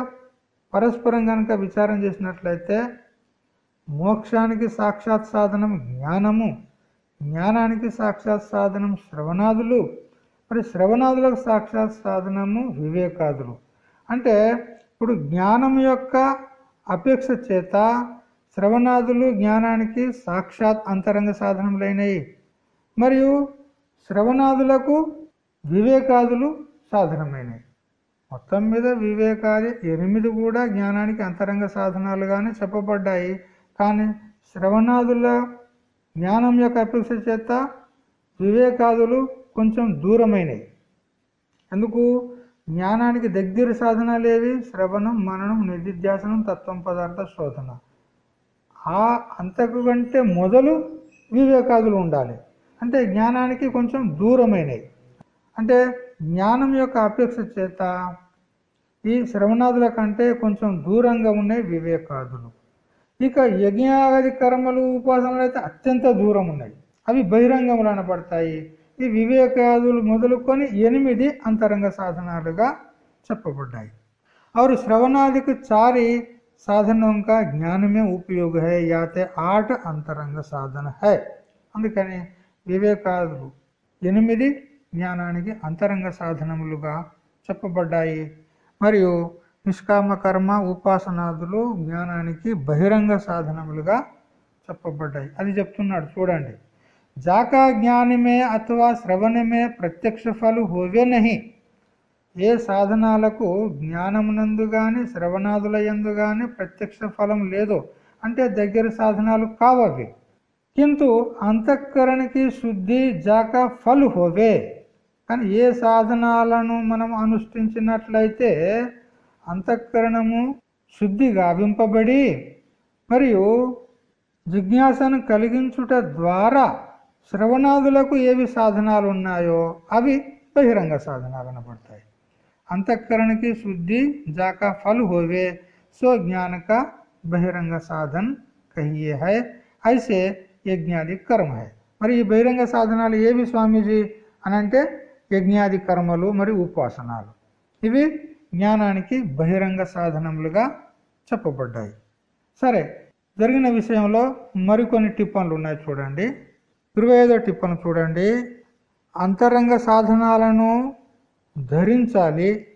Speaker 1: పరస్పరం కనుక విచారం చేసినట్లయితే మోక్షానికి సాక్షాత్ సాధనం జ్ఞానము జ్ఞానానికి సాక్షాత్ సాధనం శ్రవణాదులు మరి శ్రవణాదులకు సాక్షాత్ సాధనము వివేకాదులు. అంటే ఇప్పుడు జ్ఞానం యొక్క అపేక్ష చేత శ్రవణాదులు జ్ఞానానికి సాక్షాత్ అంతరంగ సాధనములైనవి మరియు శ్రవణాదులకు వివేకాదులు సాధనమైనవి మొత్తం మీద వివేకాది ఎనిమిది కూడా జ్ఞానానికి అంతరంగ సాధనాలుగానే చెప్పబడ్డాయి. కానీ శ్రవణాదుల జ్ఞానం యొక్క అపేక్ష చేత వివేకాదులు కొంచెం దూరమైనవి ఎందుకు? జ్ఞానానికి దగ్గర సాధనాలు ఏవి శ్రవణం మననం నిధిధ్యాసనం తత్వం పదార్థ శోధన. ఆ అంతకు కంటే మొదలు వివేకాదులు ఉండాలి. అంటే జ్ఞానానికి కొంచెం దూరమైనవి. అంటే జ్ఞానం యొక్క అపేక్ష చేత ఈ శ్రవణాదుల కంటే కొంచెం దూరంగా ఉన్నాయి వివేకాదులు. ఇక యజ్ఞాది కర్మలు ఉపాసనలు అయితే అత్యంత దూరం ఉన్నాయి అవి బహిరంగములు అనబడతాయి ఈ వివేకాదులు మొదలుకొని ఎనిమిది అంతరంగ సాధనాలుగా చెప్పబడ్డాయి. और శ్రవణాదికి చారి సాధనం కా జ్ఞానమే ఉపయోగ హై యాతే ఆట అంతరంగ సాధన హై. అందుకని వివేకాదులు ఎనిమిది జ్ఞానానికి అంతరంగ సాధనములుగా చెప్పబడ్డాయి. మరియు నిష్కామ కర్మ ఉపాసనాదులు జ్ఞానానికి బహిరంగ సాధనములుగా చెప్పబడ్డాయి. అది చెప్తున్నాడు చూడండి. జాకా జ్ఞానమే అథవా శ్రవణమే ప్రత్యక్ష ఫలు హోవే నహి. ఏ సాధనాలకు జ్ఞానమునందు గాని శ్రవణాదుల ఎందు గాని ప్రత్యక్ష ఫలం లేదు. అంటే దగ్గర సాధనాలు కావవి. కింటు అంతఃకరణకి శుద్ధి జాక ఫలు హోవే. కానీ ఏ సాధనాలను మనం అనుష్ఠించినట్లయితే అంతఃకరణము శుద్ధి గావింపబడి మరియు జిజ్ఞాసను కలిగించుట ద్వారా శ్రవణాదులకు ఏవి సాధనాలు ఉన్నాయో అవి బహిరంగ సాధనాలు అనబడతాయి. अंतकरण की शुद्धि जाका फल होवे सो ज्ञान का बहिरंग साधन कहिए है ऐसे యజ్ఞాది కర్మ హై మరి ఈ బహిరంగ సాధనాలు ఏవి స్వామీజీ అని అంటే యజ్ఞాది కర్మలు మరియు ఉపాసనాలు ఇవి జ్ఞానానికి బహిరంగ సాధనములుగా చెప్పబడ్డాయి సరే జరిగిన విషయంలో మరికొన్ని టిప్పన్లు ఉన్నాయి చూడండి ఇరవై ఐదో టిప్పను చూడండి అంతరంగ సాధనాలను ధరించాలి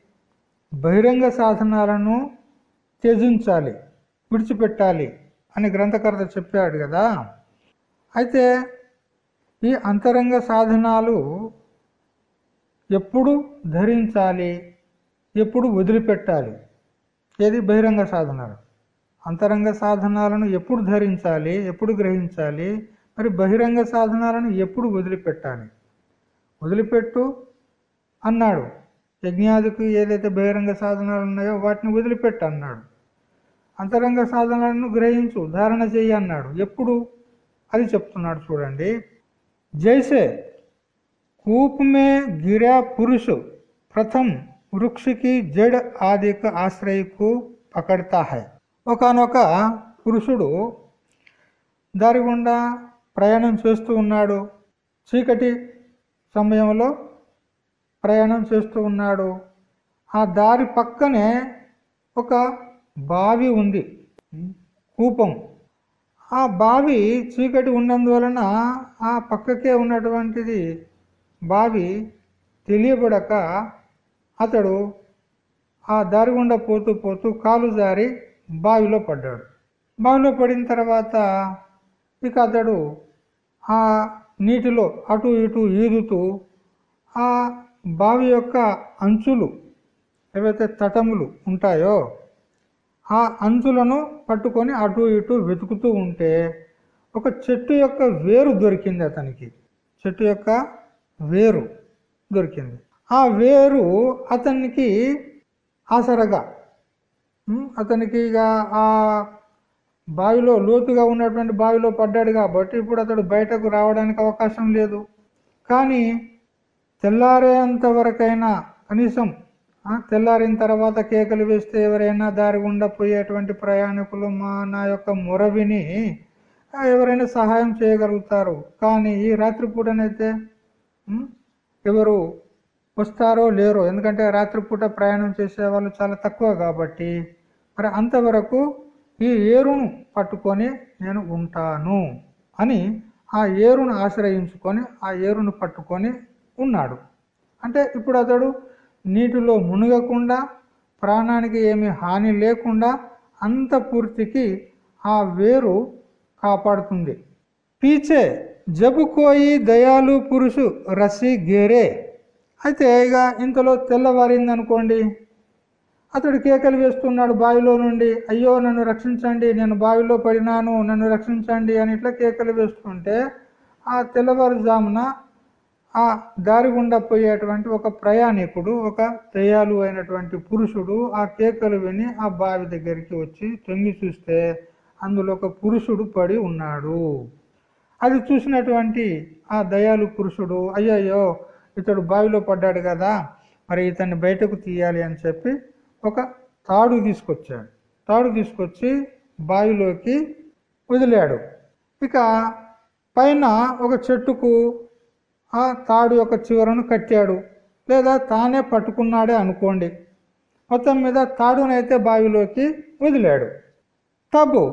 Speaker 1: బహిరంగ సాధనాలను త్యజించాలి విడిచిపెట్టాలి అని గ్రంథకర్త చెప్పాడు కదా. అయితే ఈ అంతరంగ సాధనాలు ఎప్పుడు ధరించాలి ఎప్పుడు వదిలిపెట్టాలి? ఏది? బహిరంగ సాధనాలు. అంతరంగ సాధనాలను ఎప్పుడు ధరించాలి ఎప్పుడు గ్రహించాలి? మరి బహిరంగ సాధనాలను ఎప్పుడు వదిలిపెట్టాలి? వదిలిపెట్టు అన్నాడు. యజ్ఞాదికి ఏదైతే బహిరంగ సాధనాలు ఉన్నాయో వాటిని వదిలిపెట్టు అన్నాడు. అంతరంగ సాధనాలను గ్రహించు ధారణ చెయ్యి అన్నాడు. ఎప్పుడు? అది చెప్తున్నాడు చూడండి. జైసే కూపమే గిరా పురుషు ప్రథం వృక్షకి జడ్ ఆదిక ఆశ్రయకు పకడతా హై ఒకనొక పురుషుడు దారి గుండా ప్రయాణం చేస్తూ ఉన్నాడు. చీకటి సమయంలో ప్రయాణం చేస్తూ ఉన్నాడు. ఆ దారి పక్కనే ఒక బావి ఉంది. కూపం. ఆ బావి చీకటి ఉన్నందువలన ఆ పక్కకే ఉన్నటువంటిది బావి తెలియబడక అతడు ఆ దారి గుండా పోతూ పోతూ కాలు జారి బావిలో పడ్డాడు. బావిలో పడిన తర్వాత ఇక అతడు ఆ నీటిలో అటు ఇటు ఈదుతూ ఆ బావి యొక్క అంచులు ఏవైతే తటములు ఉంటాయో ఆ అంచులను పట్టుకొని అటు ఇటు వెతుకుతూ ఉంటే ఒక చెట్టు యొక్క వేరు దొరికింది అతనికి. చెట్టు యొక్క వేరు దొరికింది. ఆ వేరు అతనికి ఆసరగా అతనికి ఇక ఆ బావిలో లోతుగా ఉన్నటువంటి బావిలో పడ్డాడు కాబట్టి ఇప్పుడు అతడు బయటకు రావడానికి అవకాశం లేదు. కానీ తెల్లారేంత వరకైనా కనీసం తెల్లారిన తర్వాత కేకలు వేస్తే ఎవరైనా దారి గుండా పోయేటువంటి ప్రయాణికులు మా నా యొక్క మొరవిని ఎవరైనా సహాయం చేయగలుగుతారు. కానీ ఈ రాత్రిపూటనైతే ఎవరు వస్తారో లేరో ఎందుకంటే రాత్రిపూట ప్రయాణం చేసేవాళ్ళు చాలా తక్కువ కాబట్టి మరి అంతవరకు ఈ ఏరును పట్టుకొని నేను ఉంటాను అని ఆ ఏరును ఆశ్రయించుకొని ఆ ఏరును పట్టుకొని ఉన్నాడు. అంటే ఇప్పుడు అతడు నీటిలో మునగకుండా ప్రాణానికి ఏమి హాని లేకుండా అంత పూర్తికి ఆ వేరు కాపాడుతుంది. పీచే జబుకోయి దయాలు పురుషు రసి గేరే. అయితే ఇక ఇంతలో తెల్లవారింది అనుకోండి అతడు కేకలు వేస్తున్నాడు బావిలో నుండి అయ్యో నన్ను రక్షించండి నేను బావిలో పడినాను నన్ను రక్షించండి అని ఇట్లా కేకలు వేస్తుంటే ఆ తెల్లవారుజామున ఆ దారి గుండా పోయేటువంటి ఒక ప్రయాణికుడు ఒక దయాలు అయినటువంటి పురుషుడు ఆ కేకలు విని ఆ బావి దగ్గరికి వచ్చి తొంగి చూస్తే అందులో ఒక పురుషుడు పడి ఉన్నాడు. అది చూసినటువంటి ఆ దయాలు పురుషుడు అయ్యయ్యో ఇతడు బావిలో పడ్డాడు కదా మరి ఇతన్ని బయటకు తీయాలి అని చెప్పి ఒక తాడు తీసుకొచ్చాడు. తాడు తీసుకొచ్చి బావిలోకి వదిలాడు. ఇక పైన ఒక చెట్టుకు ఆ తాడు యొక్క చివరను కట్టాడు లేదా తానే పట్టుకున్నాడే అనుకోండి. మొత్తం మీద తాడునైతే బావిలోకి వదిలాడు. తబు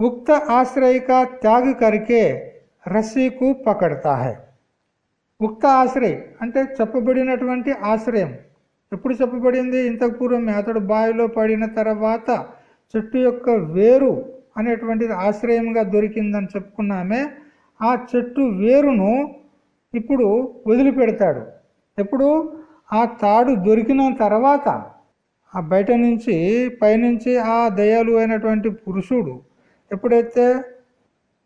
Speaker 1: ఉక్త ఆశ్రయిక త్యాగ కరికే రస్సీకు పకడతా హై ఉక్త ఆశ్రయ్ అంటే చెప్పబడినటువంటి ఆశ్రయం. ఎప్పుడు చెప్పబడింది? ఇంతకు పూర్వమే అతడు బావిలో పడిన తర్వాత చెట్టు యొక్క వేరు అనేటువంటిది ఆశ్రయంగా దొరికిందని చెప్పుకున్నామే. ఆ చెట్టు వేరును ఇప్పుడు వదిలిపెడతాడు. ఎప్పుడు? ఆ తాడు దొరికిన తర్వాత ఆ బయట నుంచి పైనుంచి ఆ దయాలు అయినటువంటి పురుషుడు ఎప్పుడైతే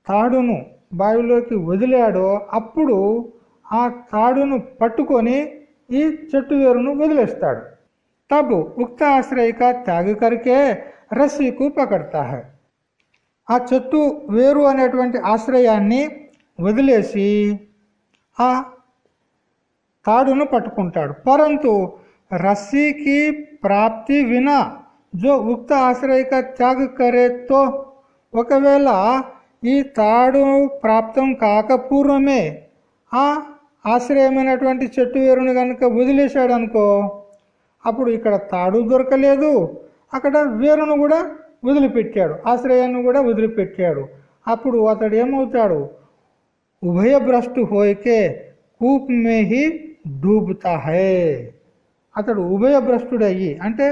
Speaker 1: తాడును బావిలోకి వదిలాడో అప్పుడు ఆ తాడును పట్టుకొని ఈ చెట్టు వేరును వదిలేస్తాడు. తబు ఉక్త ఆశ్రయిక త్యాగకరికే రస్సీకు పకడతా ఆ చెట్టు వేరు అనేటువంటి ఆశ్రయాన్ని వదిలేసి ఆ తాడును పట్టుకుంటాడు పరంతు रस्सी की ప్రాప్తి వినా జో ఉక్త ఆశ్రయ కా త్యాగ కరే తో ఒకవేళ ఈ తాడు ప్రాప్తం కాకపూర్వమే ఆ ఆశ్రయమైనటువంటి చెట్టు వేరుని కనుక వదిలేశాడు అనుకో అప్పుడు ఇక్కడ తాడు దొరకలేదు అక్కడ వేరును కూడా వదిలిపెట్టాడు ఆశ్రయాన్ని కూడా వదిలిపెట్టాడు అప్పుడు అతడు ఏమవుతాడు ఉభయ భ్రష్టు హోయికే కూప్ మే హి డూబుతా హై అతడు ఉభయ భ్రష్టుడయ్యి అంటే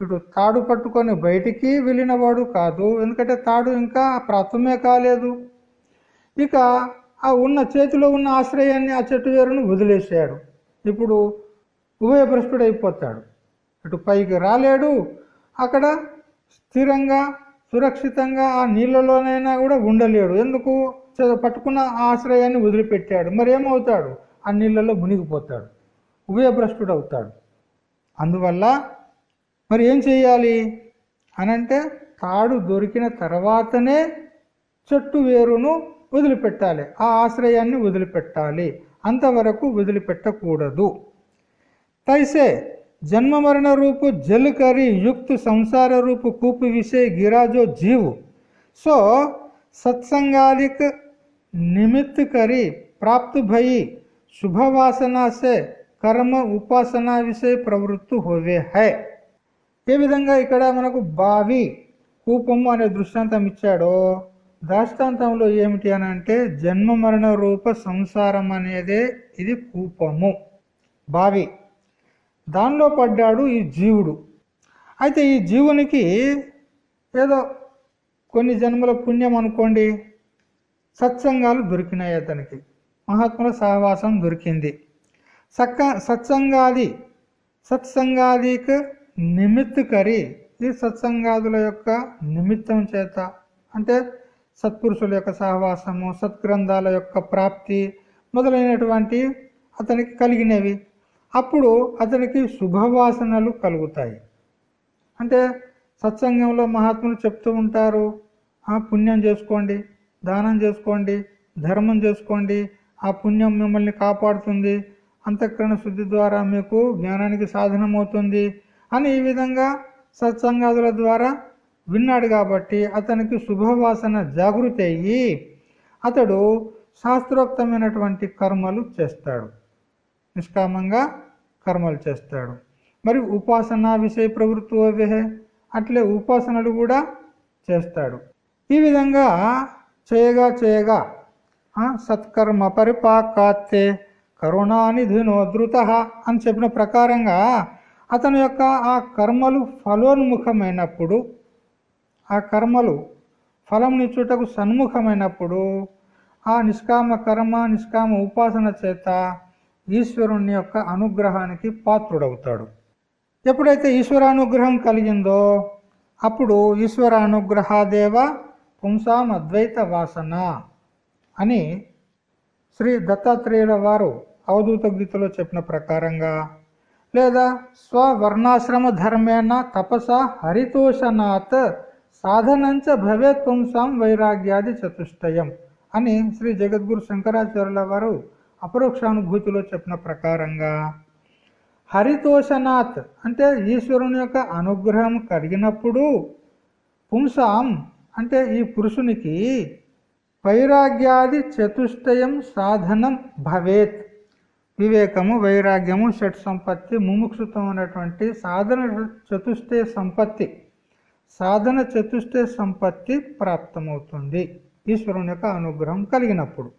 Speaker 1: ఇటు తాడు పట్టుకొని బయటికి వెళ్ళినవాడు కాదు ఎందుకంటే తాడు ఇంకా ప్రాప్తమే కాలేదు ఇక ఆ ఉన్న చేతిలో ఉన్న ఆశ్రయాన్ని ఆ చెట్టు వేరును వదిలేసాడు ఇప్పుడు ఉభయభ్రష్టుడు అయిపోతాడు ఇటు పైకి రాలేడు అక్కడ స్థిరంగా సురక్షితంగా ఆ నీళ్ళలోనైనా కూడా ఉండలేడు ఎందుకు పట్టుకున్న ఆశ్రయాన్ని వదిలిపెట్టాడు. మరి ఏమవుతాడు ఆ నీళ్ళలో మునిగిపోతాడు. ఉభయభ్రష్టుడు అవుతాడు అందువల్ల మరి ఏం చేయాలి అనంటే తాడు దొరికిన తర్వాతనే చెట్టు వేరును వదిలిపెట్టాలి. ఆ ఆశ్రయాన్ని వదిలిపెట్టాలి. అంతవరకు వదిలిపెట్టకూడదు. తైసే జన్మ మరణ రూపు జలుకరి యుక్తు సంసార రూపు కూపు విషయ గిరాజో జీవు. సో जीव सो सत्संगालिक निमित्त करी प्राप्त भई शुभ वासना से కర్మ ఉపాసన విషయ ప్రవృత్తి హోవే హై ఏ విధంగా ఇక్కడ మనకు బావి కూపము అనే దృష్టాంతం ఇచ్చాడో దృష్టాంతంలో ఏమిటి అని అంటే జన్మ మరణ రూప సంసారం అనేదే ఇది కూపము బావి దానిలో పడ్డాడు ఈ జీవుడు అయితే ఈ జీవునికి ఏదో కొన్ని జన్మల పుణ్యం అనుకోండి సత్సంగాలు దొరికినాయి అతనికి. మహాత్ముల సహవాసం దొరికింది. సక్క సత్సంగాది సత్సంగాదికి నిమిత్తకరి ఈ సత్సంగాదుల యొక్క నిమిత్తం చేత అంటే సత్పురుషుల యొక్క సహవాసము సత్గ్రంథాల యొక్క ప్రాప్తి మొదలైనటువంటి అతనికి కలిగినవి. అప్పుడు అతనికి శుభవాసనలు కలుగుతాయి. అంటే సత్సంగంలో మహాత్ములు చెప్తూ ఉంటారు పుణ్యం చేసుకోండి దానం చేసుకోండి ధర్మం చేసుకోండి ఆ పుణ్యం మిమ్మల్ని కాపాడుతుంది అంతఃకరణ శుద్ధి ద్వారా మీకు జ్ఞానానికి సాధనం అవుతుంది అని ఈ విధంగా సత్సంగాదుల ద్వారా విన్నాడు కాబట్టి అతనికి శుభవాసన జాగృతి అయ్యి అతడు శాస్త్రోక్తమైనటువంటి కర్మలు చేస్తాడు. నిష్కామంగా కర్మలు చేస్తాడు. మరి ఉపాసన విషయ ప్రవృత్తి ఓవే అట్లే ఉపాసనలు కూడా చేస్తాడు. ఈ విధంగా చేయగా చేయగా సత్కర్మ పరిపాకాత్తే కరుణానిధినోధృత అని చెప్పిన ప్రకారంగా అతని యొక్క ఆ కర్మలు ఫలోన్ముఖమైనప్పుడు ఆ కర్మలు ఫలంనిచ్చుటకు సన్ముఖమైనప్పుడు ఆ నిష్కామ కర్మ నిష్కామ ఉపాసన చేత ఈశ్వరుని యొక్క అనుగ్రహానికి పాత్రుడవుతాడు. ఎప్పుడైతే ఈశ్వరానుగ్రహం కలిగిందో అప్పుడు ఈశ్వరానుగ్రహాదేవ పుంసాం అద్వైత వాసన అని శ్రీ దత్తాత్రేయుల వారు అవధూత గీతలో చెప్పిన ప్రకారంగా లేదా స్వవర్ణాశ్రమ ధర్మేణ తపస హరితోషనాత్ సాధనంచ భవేత్ పుంసాం వైరాగ్యాది చతుష్టయం అని శ్రీ జగద్గురు శంకరాచార్యుల వారు అపరోక్షానుభూతిలో చెప్పిన ప్రకారంగా హరితోషనాథ్ అంటే ఈశ్వరుని యొక్క అనుగ్రహం కలిగినప్పుడు పుంసాం అంటే ఈ పురుషునికి వైరాగ్యాది చతుష్టయం సాధనం భవేత్. వివేకము వైరాగ్యము షట్ సంపత్తి ముముక్షుతం అనేటువంటి సాధన చతుష్టయ సంపత్తి. సాధన చతుష్టయ సంపత్తి ప్రాప్తమవుతుంది ఈశ్వరుని యొక్క అనుగ్రహం కలిగినప్పుడు.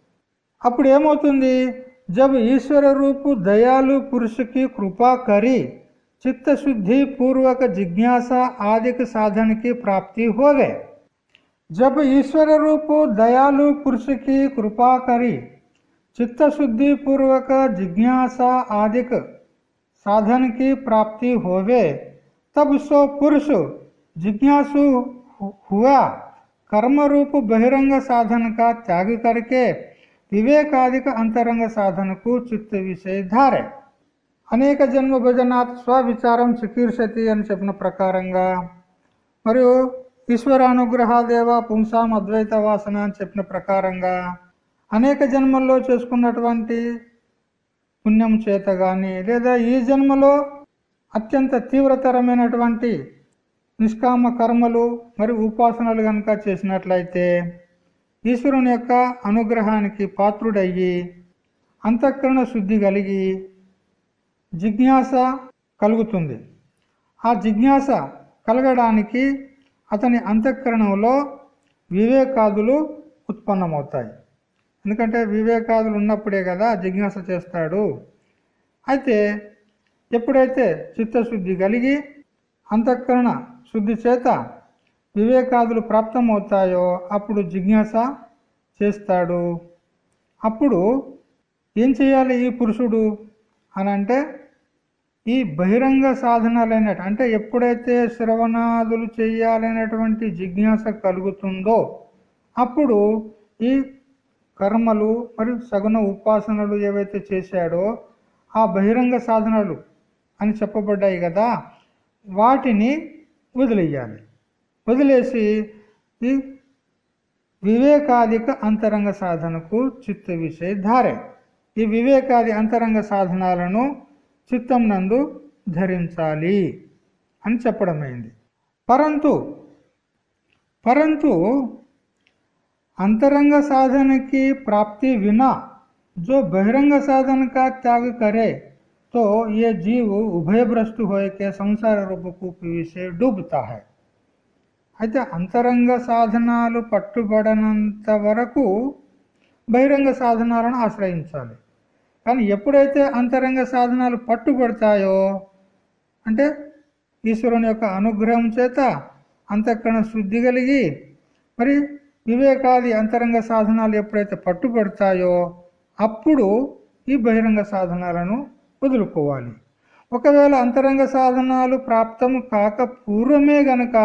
Speaker 1: అప్పుడు ఏమవుతుంది? జబ్ ఈశ్వర రూపు దయాలు పురుషుకి కృపా కరి చిత్తశుద్ధి పూర్వక జిజ్ఞాస ఆదిక సాధనకి ప్రాప్తి హోవే. जब ईश्वर रूप दयालु पुरुष की कृपा करी चित्त शुद्धि पूर्वक जिज्ञासा आदिक साधन की प्राप्ति होवे तब सो पुरुष जिज्ञासु हु- हुआ कर्म रूप बहिरंग साधन का त्याग करके विवेकादिक अंतरंग साधन को चित्त विषय धारे అనేక జన్మ భజనాత్ స్వవిచారం చికీర్షతి అని చెప్పిన ప్రకారంగా మరియు ఈశ్వరానుగ్రహాదేవ పుంసాం అద్వైత వాసన అని చెప్పిన ప్రకారంగా అనేక జన్మల్లో చేసుకున్నటువంటి పుణ్యం చేత కానీ లేదా ఈ జన్మలో అత్యంత తీవ్రతరమైనటువంటి నిష్కామ కర్మలు మరియు ఉపాసనలు కనుక చేసినట్లయితే ఈశ్వరుని యొక్క అనుగ్రహానికి పాత్రుడయ్యి అంతఃకరణ శుద్ధి కలిగి జిజ్ఞాస కలుగుతుంది. ఆ జిజ్ఞాస కలగడానికి అతని అంతఃకరణంలో వివేకాదులు ఉత్పన్నమవుతాయి. ఎందుకంటే వివేకాదులు ఉన్నప్పుడే కదా జిజ్ఞాస చేస్తాడు. అయితే ఎప్పుడైతే చిత్తశుద్ధి కలిగి అంతఃకరణ శుద్ధి చేత వివేకాదులు ప్రాప్తమవుతాయో అప్పుడు జిజ్ఞాస చేస్తాడు. అప్పుడు ఏం చేయాలి ఈ పురుషుడు? అని అంటే ఈ బహిరంగ సాధనాలైన అంటే ఎప్పుడైతే శ్రవణాదులు చేయాలనేటువంటి జిజ్ఞాస కలుగుతుందో అప్పుడు ఈ కర్మలు మరియు సగుణ ఉపాసనలు ఏవైతే చేశాడో ఆ బహిరంగ సాధనలు అని చెప్పబడ్డాయి కదా వాటిని వదిలేయాలి. వదిలేసి ఈ వివేకాదిక అంతరంగ సాధనకు చిత్త విషయ ధారే ఈ వివేకాది అంతరంగ సాధనాలను చిత్తం నందు ధరించాలి అని చెప్పడమైంది పరంతు పరంతు अंतरंग साधन की प्राप्ति बिना जो बहिरंग साधन का त्याग करे तो ये जीव उभय भ्रष्ट होए के संसार रूप कूप विषय डूबता है అయితే అంతరంగ సాధనాలు పట్టుబడనంత వరకు బహిరంగ సాధనాలను ఆశ్రయించాలి కానీ ఎప్పుడైతే అంతరంగ సాధనాలు పట్టుబడతాయో అంటే ఈశ్వరుని యొక్క అనుగ్రహం చేత అంతఃకరణ శుద్ధి కలిగి మరి వివేకాది అంతరంగ సాధనాలు ఎప్పుడైతే పట్టుబడతాయో అప్పుడు ఈ బహిరంగ సాధనాలను వదులుకోవాలి. ఒకవేళ అంతరంగ సాధనాలు ప్రాప్తము కాక పూర్వమే గనక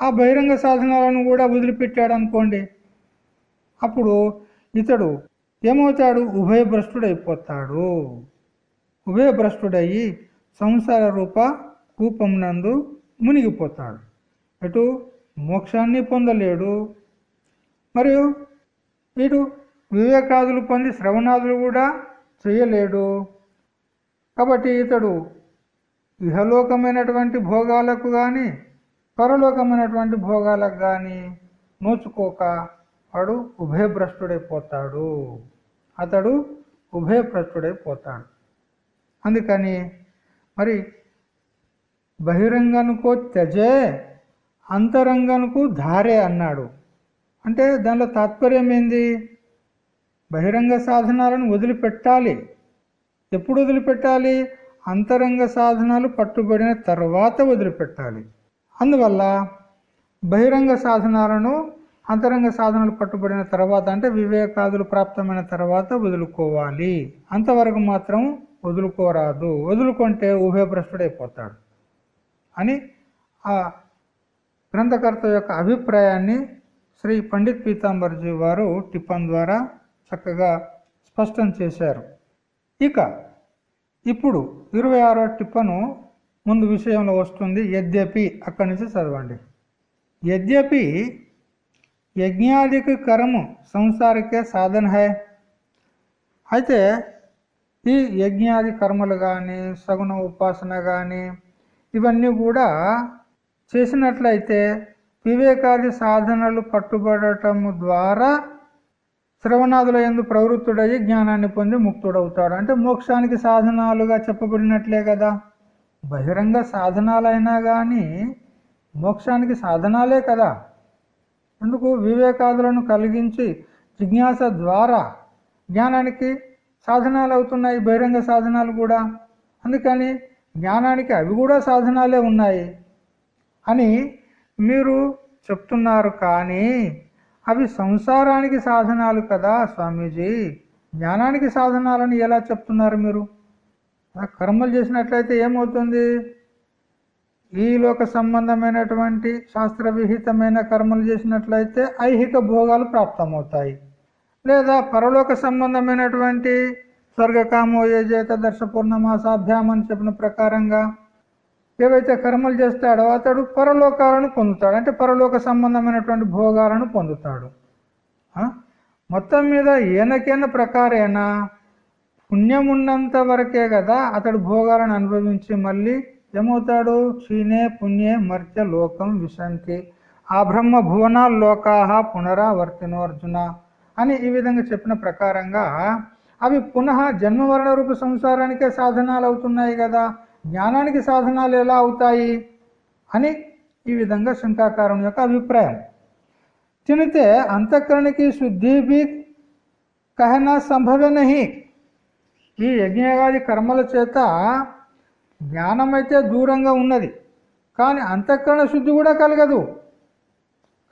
Speaker 1: ఆ బహిరంగ సాధనాలను కూడా వదిలిపెట్టాడు అనుకోండి అప్పుడు ఇతడు ఏమవుతాడు? ఉభయభ్రష్టుడైపోతాడు. ఉభయభ్రష్టుడయ్యి సంసార రూప కూపం నందు మునిగిపోతాడు. ఇటు మోక్షాన్ని పొందలేడు. మరియు ఇటు వివేకాదులు పొంది శ్రవణాదులు కూడా చేయలేడు. కాబట్టి ఇతడు ఇహలోకమైనటువంటి భోగాలకు కానీ పరలోకమైనటువంటి భోగాలకు కానీ నోచుకోక వాడు ఉభయభ్రష్టుడైపోతాడు. అతడు ఉభయభ్రష్టుడైపోతాడు అందుకని మరి బహిరంగనుకో త్యజే అంతరంగనుకు ధారే అన్నాడు. అంటే దానిలో తాత్పర్యం ఏంది? బహిరంగ సాధనాలను వదిలిపెట్టాలి. ఎప్పుడు వదిలిపెట్టాలి? అంతరంగ సాధనాలు పట్టుబడిన తర్వాత వదిలిపెట్టాలి. అందువల్ల బహిరంగ సాధనాలను అంతరంగ సాధనలు పట్టుబడిన తర్వాత అంటే వివేకాదులు ప్రాప్తమైన తర్వాత వదులుకోవాలి. అంతవరకు మాత్రం వదులుకోరాదు. వదులుకుంటే ఉభయభ్రష్టుడైపోతాడు అని ఆ గ్రంథకర్త యొక్క అభిప్రాయాన్ని శ్రీ పండిత్ పీతాంబర్జీ వారు టిప్పన్ ద్వారా చక్కగా స్పష్టం చేశారు. ఇక ఇప్పుడు ఇరవై ఆరో టిప్పను ముందు విషయంలో వస్తుంది. యద్యపి అక్కడి నుంచి చదవండి. యద్యపి యజ్ఞాదిక కర్మ సంసారికే సాధన హై. అయితే ఈ యజ్ఞాది కర్మలు కానీ సగుణ ఉపాసన కానీ ఇవన్నీ కూడా చేసినట్లయితే వివేకాది సాధనలు పట్టుబడటం ద్వారా శ్రవణాదుల ఎందు ప్రవృత్తుడయ్యి జ్ఞానాన్ని పొంది ముక్తుడవుతాడు. అంటే మోక్షానికి సాధనాలుగా చెప్పబడినట్లే కదా. బహిరంగ సాధనాలైనా కానీ మోక్షానికి సాధనాలే కదా. ఎందుకు వివేకాదులను కలిగించి జిజ్ఞాస ద్వారా జ్ఞానానికి సాధనాలు అవుతున్నాయి బహిరంగ సాధనాలు కూడా. అందుకని జ్ఞానానికి అవి కూడా సాధనాలే ఉన్నాయి అని మీరు చెప్తున్నారు కానీ అవి సంసారానికి సాధనాలు కదా స్వామీజీ? జ్ఞానానికి సాధనాలని ఎలా చెప్తున్నారు మీరు? కర్మలు చేసినట్లయితే ఏమవుతుంది? ఈ లోక సంబంధమైనటువంటి శాస్త్ర విహితమైన కర్మలు చేసినట్లయితే ఐహిక భోగాలు ప్రాప్తమవుతాయి. లేదా పరలోక సంబంధమైనటువంటి స్వర్గకామో ఏ చేత దర్శ అని చెప్పిన ప్రకారంగా ఏవైతే కర్మలు చేస్తాడో అతడు పరలోకాలను పొందుతాడు. అంటే పరలోక సంబంధమైనటువంటి భోగాలను పొందుతాడు. మొత్తం మీద ఈయనకైన ప్రకారేనా? పుణ్యం ఉన్నంత వరకే కదా అతడు భోగాలను అనుభవించి మళ్ళీ ఏమవుతాడు క్షీణే పుణ్యే మర్త్య లోకం విశంతి. ఆ బ్రహ్మ భువనాల్ లోకాహ పునరావర్తినోర్జున అని ఈ విధంగా చెప్పిన ప్రకారంగా అవి పునః జన్మవరణ రూప సంసారానికే సాధనాలు అవుతున్నాయి కదా. జ్ఞానానికి సాధనాలు ఎలా అవుతాయి? అని ఈ విధంగా శంకాకారం యొక్క అభిప్రాయం. తినితే అంతఃకరణకి శుద్ధి బి కహనా సంభవ నహి. ఈ యజ్ఞయాగాది కర్మల చేత జ్ఞానం అయితే దూరంగా ఉన్నది కానీ అంతఃకరణ శుద్ధి కూడా కలగదు.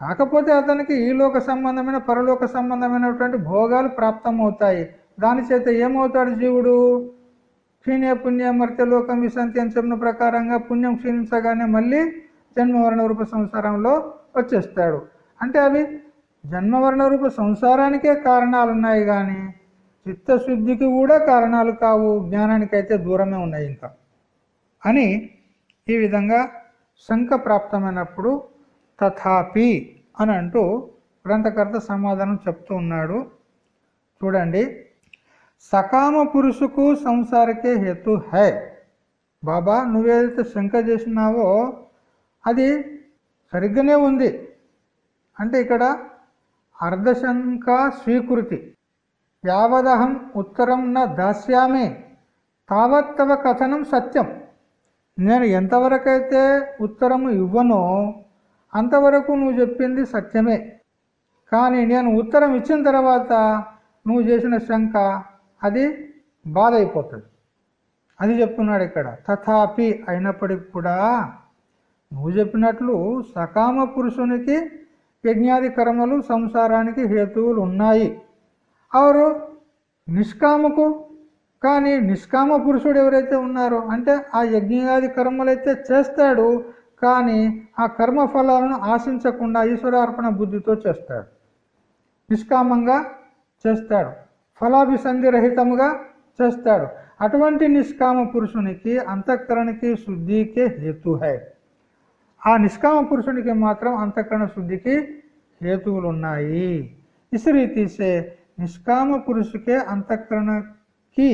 Speaker 1: కాకపోతే అతనికి ఈ లోక సంబంధమైన పరలోక సంబంధమైనటువంటి భోగాలు ప్రాప్తమవుతాయి. దాని చేత ఏమవుతాడు జీవుడు? క్షీణ్య పుణ్య మర్త్య లోకం విశాంతి అని చెప్పిన ప్రకారంగా పుణ్యం క్షీణించగానే మళ్ళీ జన్మవరణ రూప సంసారంలో వచ్చేస్తాడు. అంటే అవి జన్మవరణ రూప సంసారానికే కారణాలు ఉన్నాయి కానీ చిత్తశుద్ధికి కూడా కారణాలు కావు. జ్ఞానానికైతే దూరమే ఉన్నాయి ఇంకా. అని ఈ విధంగా శంక ప్రాప్తమైనప్పుడు తథాపి అని అంటూ గ్రంథకర్త సమాధానం చెప్తూ ఉన్నాడు. చూడండి. సకామ పురుషుకు సంసారకే హేతు హై. బాబా నువ్వేదైతే శంక చేసినావో అది సరిగ్గానే ఉంది. అంటే ఇక్కడ అర్ధశంక స్వీకృతి. యావదహం ఉత్తరం న దాస్యామి. తావత్తవ కథనం సత్యం. నేను ఎంతవరకైతే ఉత్తరము ఇవ్వనో అంతవరకు నువ్వు చెప్పింది సత్యమే. కానీ నేను ఉత్తరం ఇచ్చిన తర్వాత నువ్వు చేసిన శంక అది బాధ అయిపోతుంది అది చెప్తున్నాడు ఇక్కడ. తథాపి అయినప్పటికి కూడా నువ్వు చెప్పినట్లు సకామ పురుషునికి యజ్ఞాది కర్మలు సంసారానికి హేతువులు ఉన్నాయి. ఆరు నిష్కామకు కానీ నిష్కామ పురుషుడు ఎవరైతే ఉన్నారో అంటే ఆ యజ్ఞాది కర్మలైతే చేస్తాడు కానీ ఆ కర్మ ఫలాలను ఆశించకుండా ఈశ్వరార్పణ బుద్ధితో చేస్తాడు. నిష్కామంగా చేస్తాడు. ఫలాభిసంధిరహితంగా చేస్తాడు. అటువంటి నిష్కామ పురుషునికి అంతఃకరణకి శుద్ధికి హేతు హై. ఆ నిష్కామ పురుషునికి మాత్రం అంతఃకరణ శుద్ధికి హేతువులు ఉన్నాయి ఇసురీ తీసే నిష్కామ పురుషుకే అంతఃకరణ కి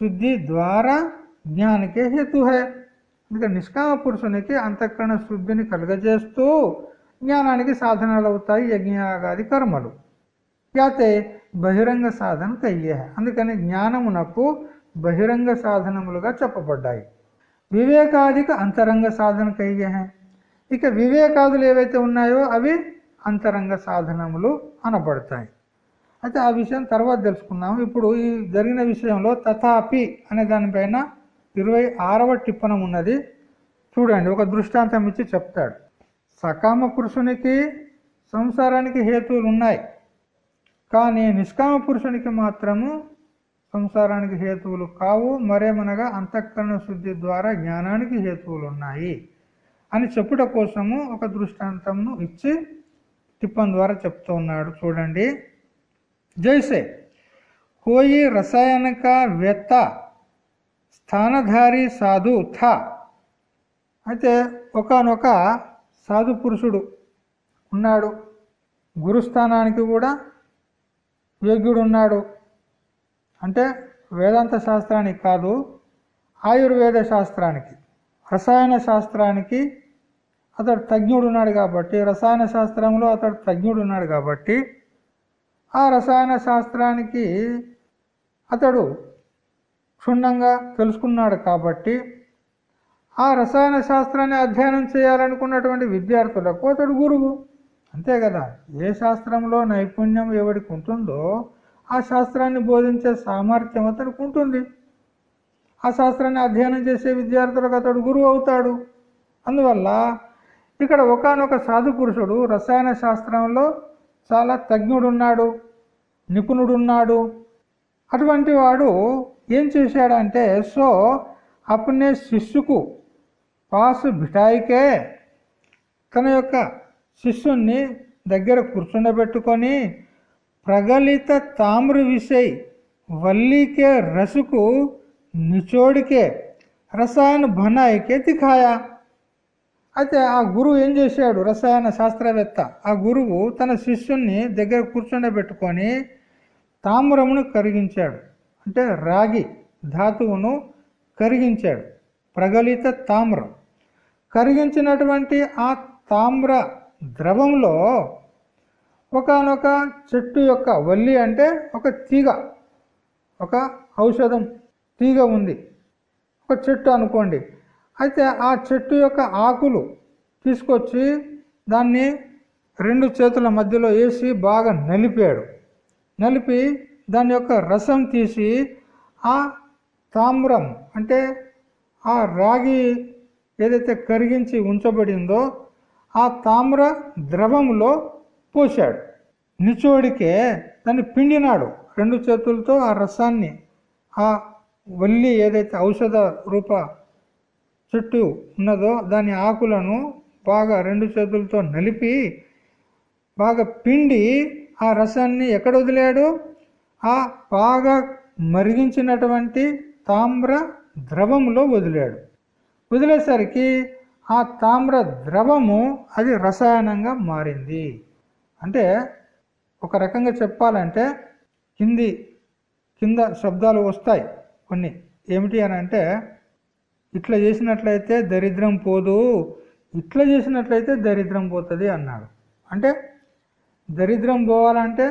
Speaker 1: శుద్ధి ద్వారా జ్ఞానికే హేతు హే అందుకే నిష్కామ పురుషునికి అంతఃకరణ శుద్ధిని కలుగజేస్తూ జ్ఞానానికి సాధనాలు అవుతాయి యజ్ఞయాగాది కర్మలు యాతే బహిరంగ సాధన కయ్యే అందుకని జ్ఞానమునకు బహిరంగ సాధనములుగా చెప్పబడ్డాయి వివేకాదిక అంతరంగ సాధన కయ్యే ఇక వివేకాదులు ఏవైతే ఉన్నాయో అవి అంతరంగ సాధనములు అనబడతాయి అయితే ఆ విషయం తర్వాత తెలుసుకున్నాము ఇప్పుడు ఈ జరిగిన విషయంలో తథాపి అనే దానిపైన ఇరవై ఆరవ టిప్పణం ఉన్నది. చూడండి ఒక దృష్టాంతం ఇచ్చి చెప్తాడు. సకామ పురుషునికి సంసారానికి హేతువులు ఉన్నాయి. కానీ నిష్కామ పురుషునికి మాత్రము సంసారానికి హేతువులు కావు. మరేమనగా అంతఃకరణ శుద్ధి ద్వారా జ్ఞానానికి హేతువులు ఉన్నాయి అని చెప్పుట కోసము ఒక దృష్టాంతంను ఇచ్చి టిప్పం ద్వారా చెప్తూ ఉన్నాడు. చూడండి. జైసే కోయి రసాయన వేత్త స్థానధారి సాధు థా అయితే ఒకనొక సాధు పురుషుడు ఉన్నాడు. గురుస్థానానికి కూడా యోగ్యుడు ఉన్నాడు. అంటే వేదాంత శాస్త్రానికి కాదు ఆయుర్వేద శాస్త్రానికి రసాయన శాస్త్రానికి అతడు తజ్ఞుడు ఉన్నాడు కాబట్టి రసాయన శాస్త్రంలో అతడు తజ్ఞుడు ఉన్నాడు కాబట్టి ఆ రసాయన శాస్త్రానికి అతడు క్షుణ్ణంగా తెలుసుకున్నాడు కాబట్టి ఆ రసాయన శాస్త్రాన్ని అధ్యయనం చేయాలనుకున్నటువంటి విద్యార్థులకు అతడు గురువు. అంతే కదా ఏ శాస్త్రంలో నైపుణ్యం ఎవరికి ఉంటుందో ఆ శాస్త్రాన్ని బోధించే సామర్థ్యం అతడికి ఉంటుంది. ఆ శాస్త్రాన్ని అధ్యయనం చేసే విద్యార్థులకు అతడు గురువు అవుతాడు. అందువల్ల ఇక్కడ ఒకనొక సాధు పురుషుడు రసాయన శాస్త్రంలో చాలా తజ్ఞుడున్నాడు నిపుణుడున్నాడు. అటువంటి వాడు ఏం చేశాడంటే సో అప్పుడే శిష్యుకు పాసు బిఠాయికే తన యొక్క శిష్యుణ్ణి దగ్గర కూర్చుండబెట్టుకొని ప్రగలిత తామ్ర విషయ్ వల్లీకే రసుకు నిచోడికే రసాయన బనాయికే దిఖాయా అయితే ఆ గురువు ఏం చేశాడు? రసాయన శాస్త్రవేత్త. ఆ గురువు తన శిష్యుణ్ణి దగ్గర కూర్చుండబెట్టుకొని తామ్రమును కరిగించాడు. అంటే రాగి ధాతువును కరిగించాడు. ప్రగలిత తామ్రం. కరిగించినటువంటి ఆ తామ్ర ద్రవంలో ఒకనొక చెట్టు యొక్క వల్లి అంటే ఒక తీగ ఒక ఔషధం. తీగ ఉంది. ఒక చెట్టు అనుకోండి. అయితే ఆ చెట్టు యొక్క ఆకులు తీసుకొచ్చి దాన్ని రెండు చేతుల మధ్యలో వేసి బాగా నలిపాడు. నలిపి దాని యొక్క రసం తీసి ఆ తామ్రం అంటే ఆ రాగి ఏదైతే కరిగించి ఉంచబడిందో ఆ తామ్ర ద్రవంలో పోశాడు. నిచోడికే దాన్ని పిండినాడు. రెండు చేతులతో ఆ రసాన్ని ఆ వల్లి ఏదైతే ఔషధ రూప చెట్టు ఉన్నదో దాని ఆకులను బాగా రెండు చేతులతో నలిపి బాగా పిండి ఆ రసాన్ని ఎక్కడ వదిలాడు? ఆ బాగా మరిగించినటువంటి తామ్ర ద్రవంలో వదిలాడు. వదిలేసరికి ఆ తామ్ర ద్రవము అది రసాయనంగా మారింది. అంటే ఒక రకంగా చెప్పాలంటే కింది కింద శబ్దాలు వస్తాయి కొన్ని. ఏమిటి అని అంటే ఇట్లా చేసినట్లయితే దరిద్రం పోదు ఇట్లా చేసినట్లయితే దరిద్రం పోతుంది అన్నాడు. అంటే దరిద్రం పోవాలంటే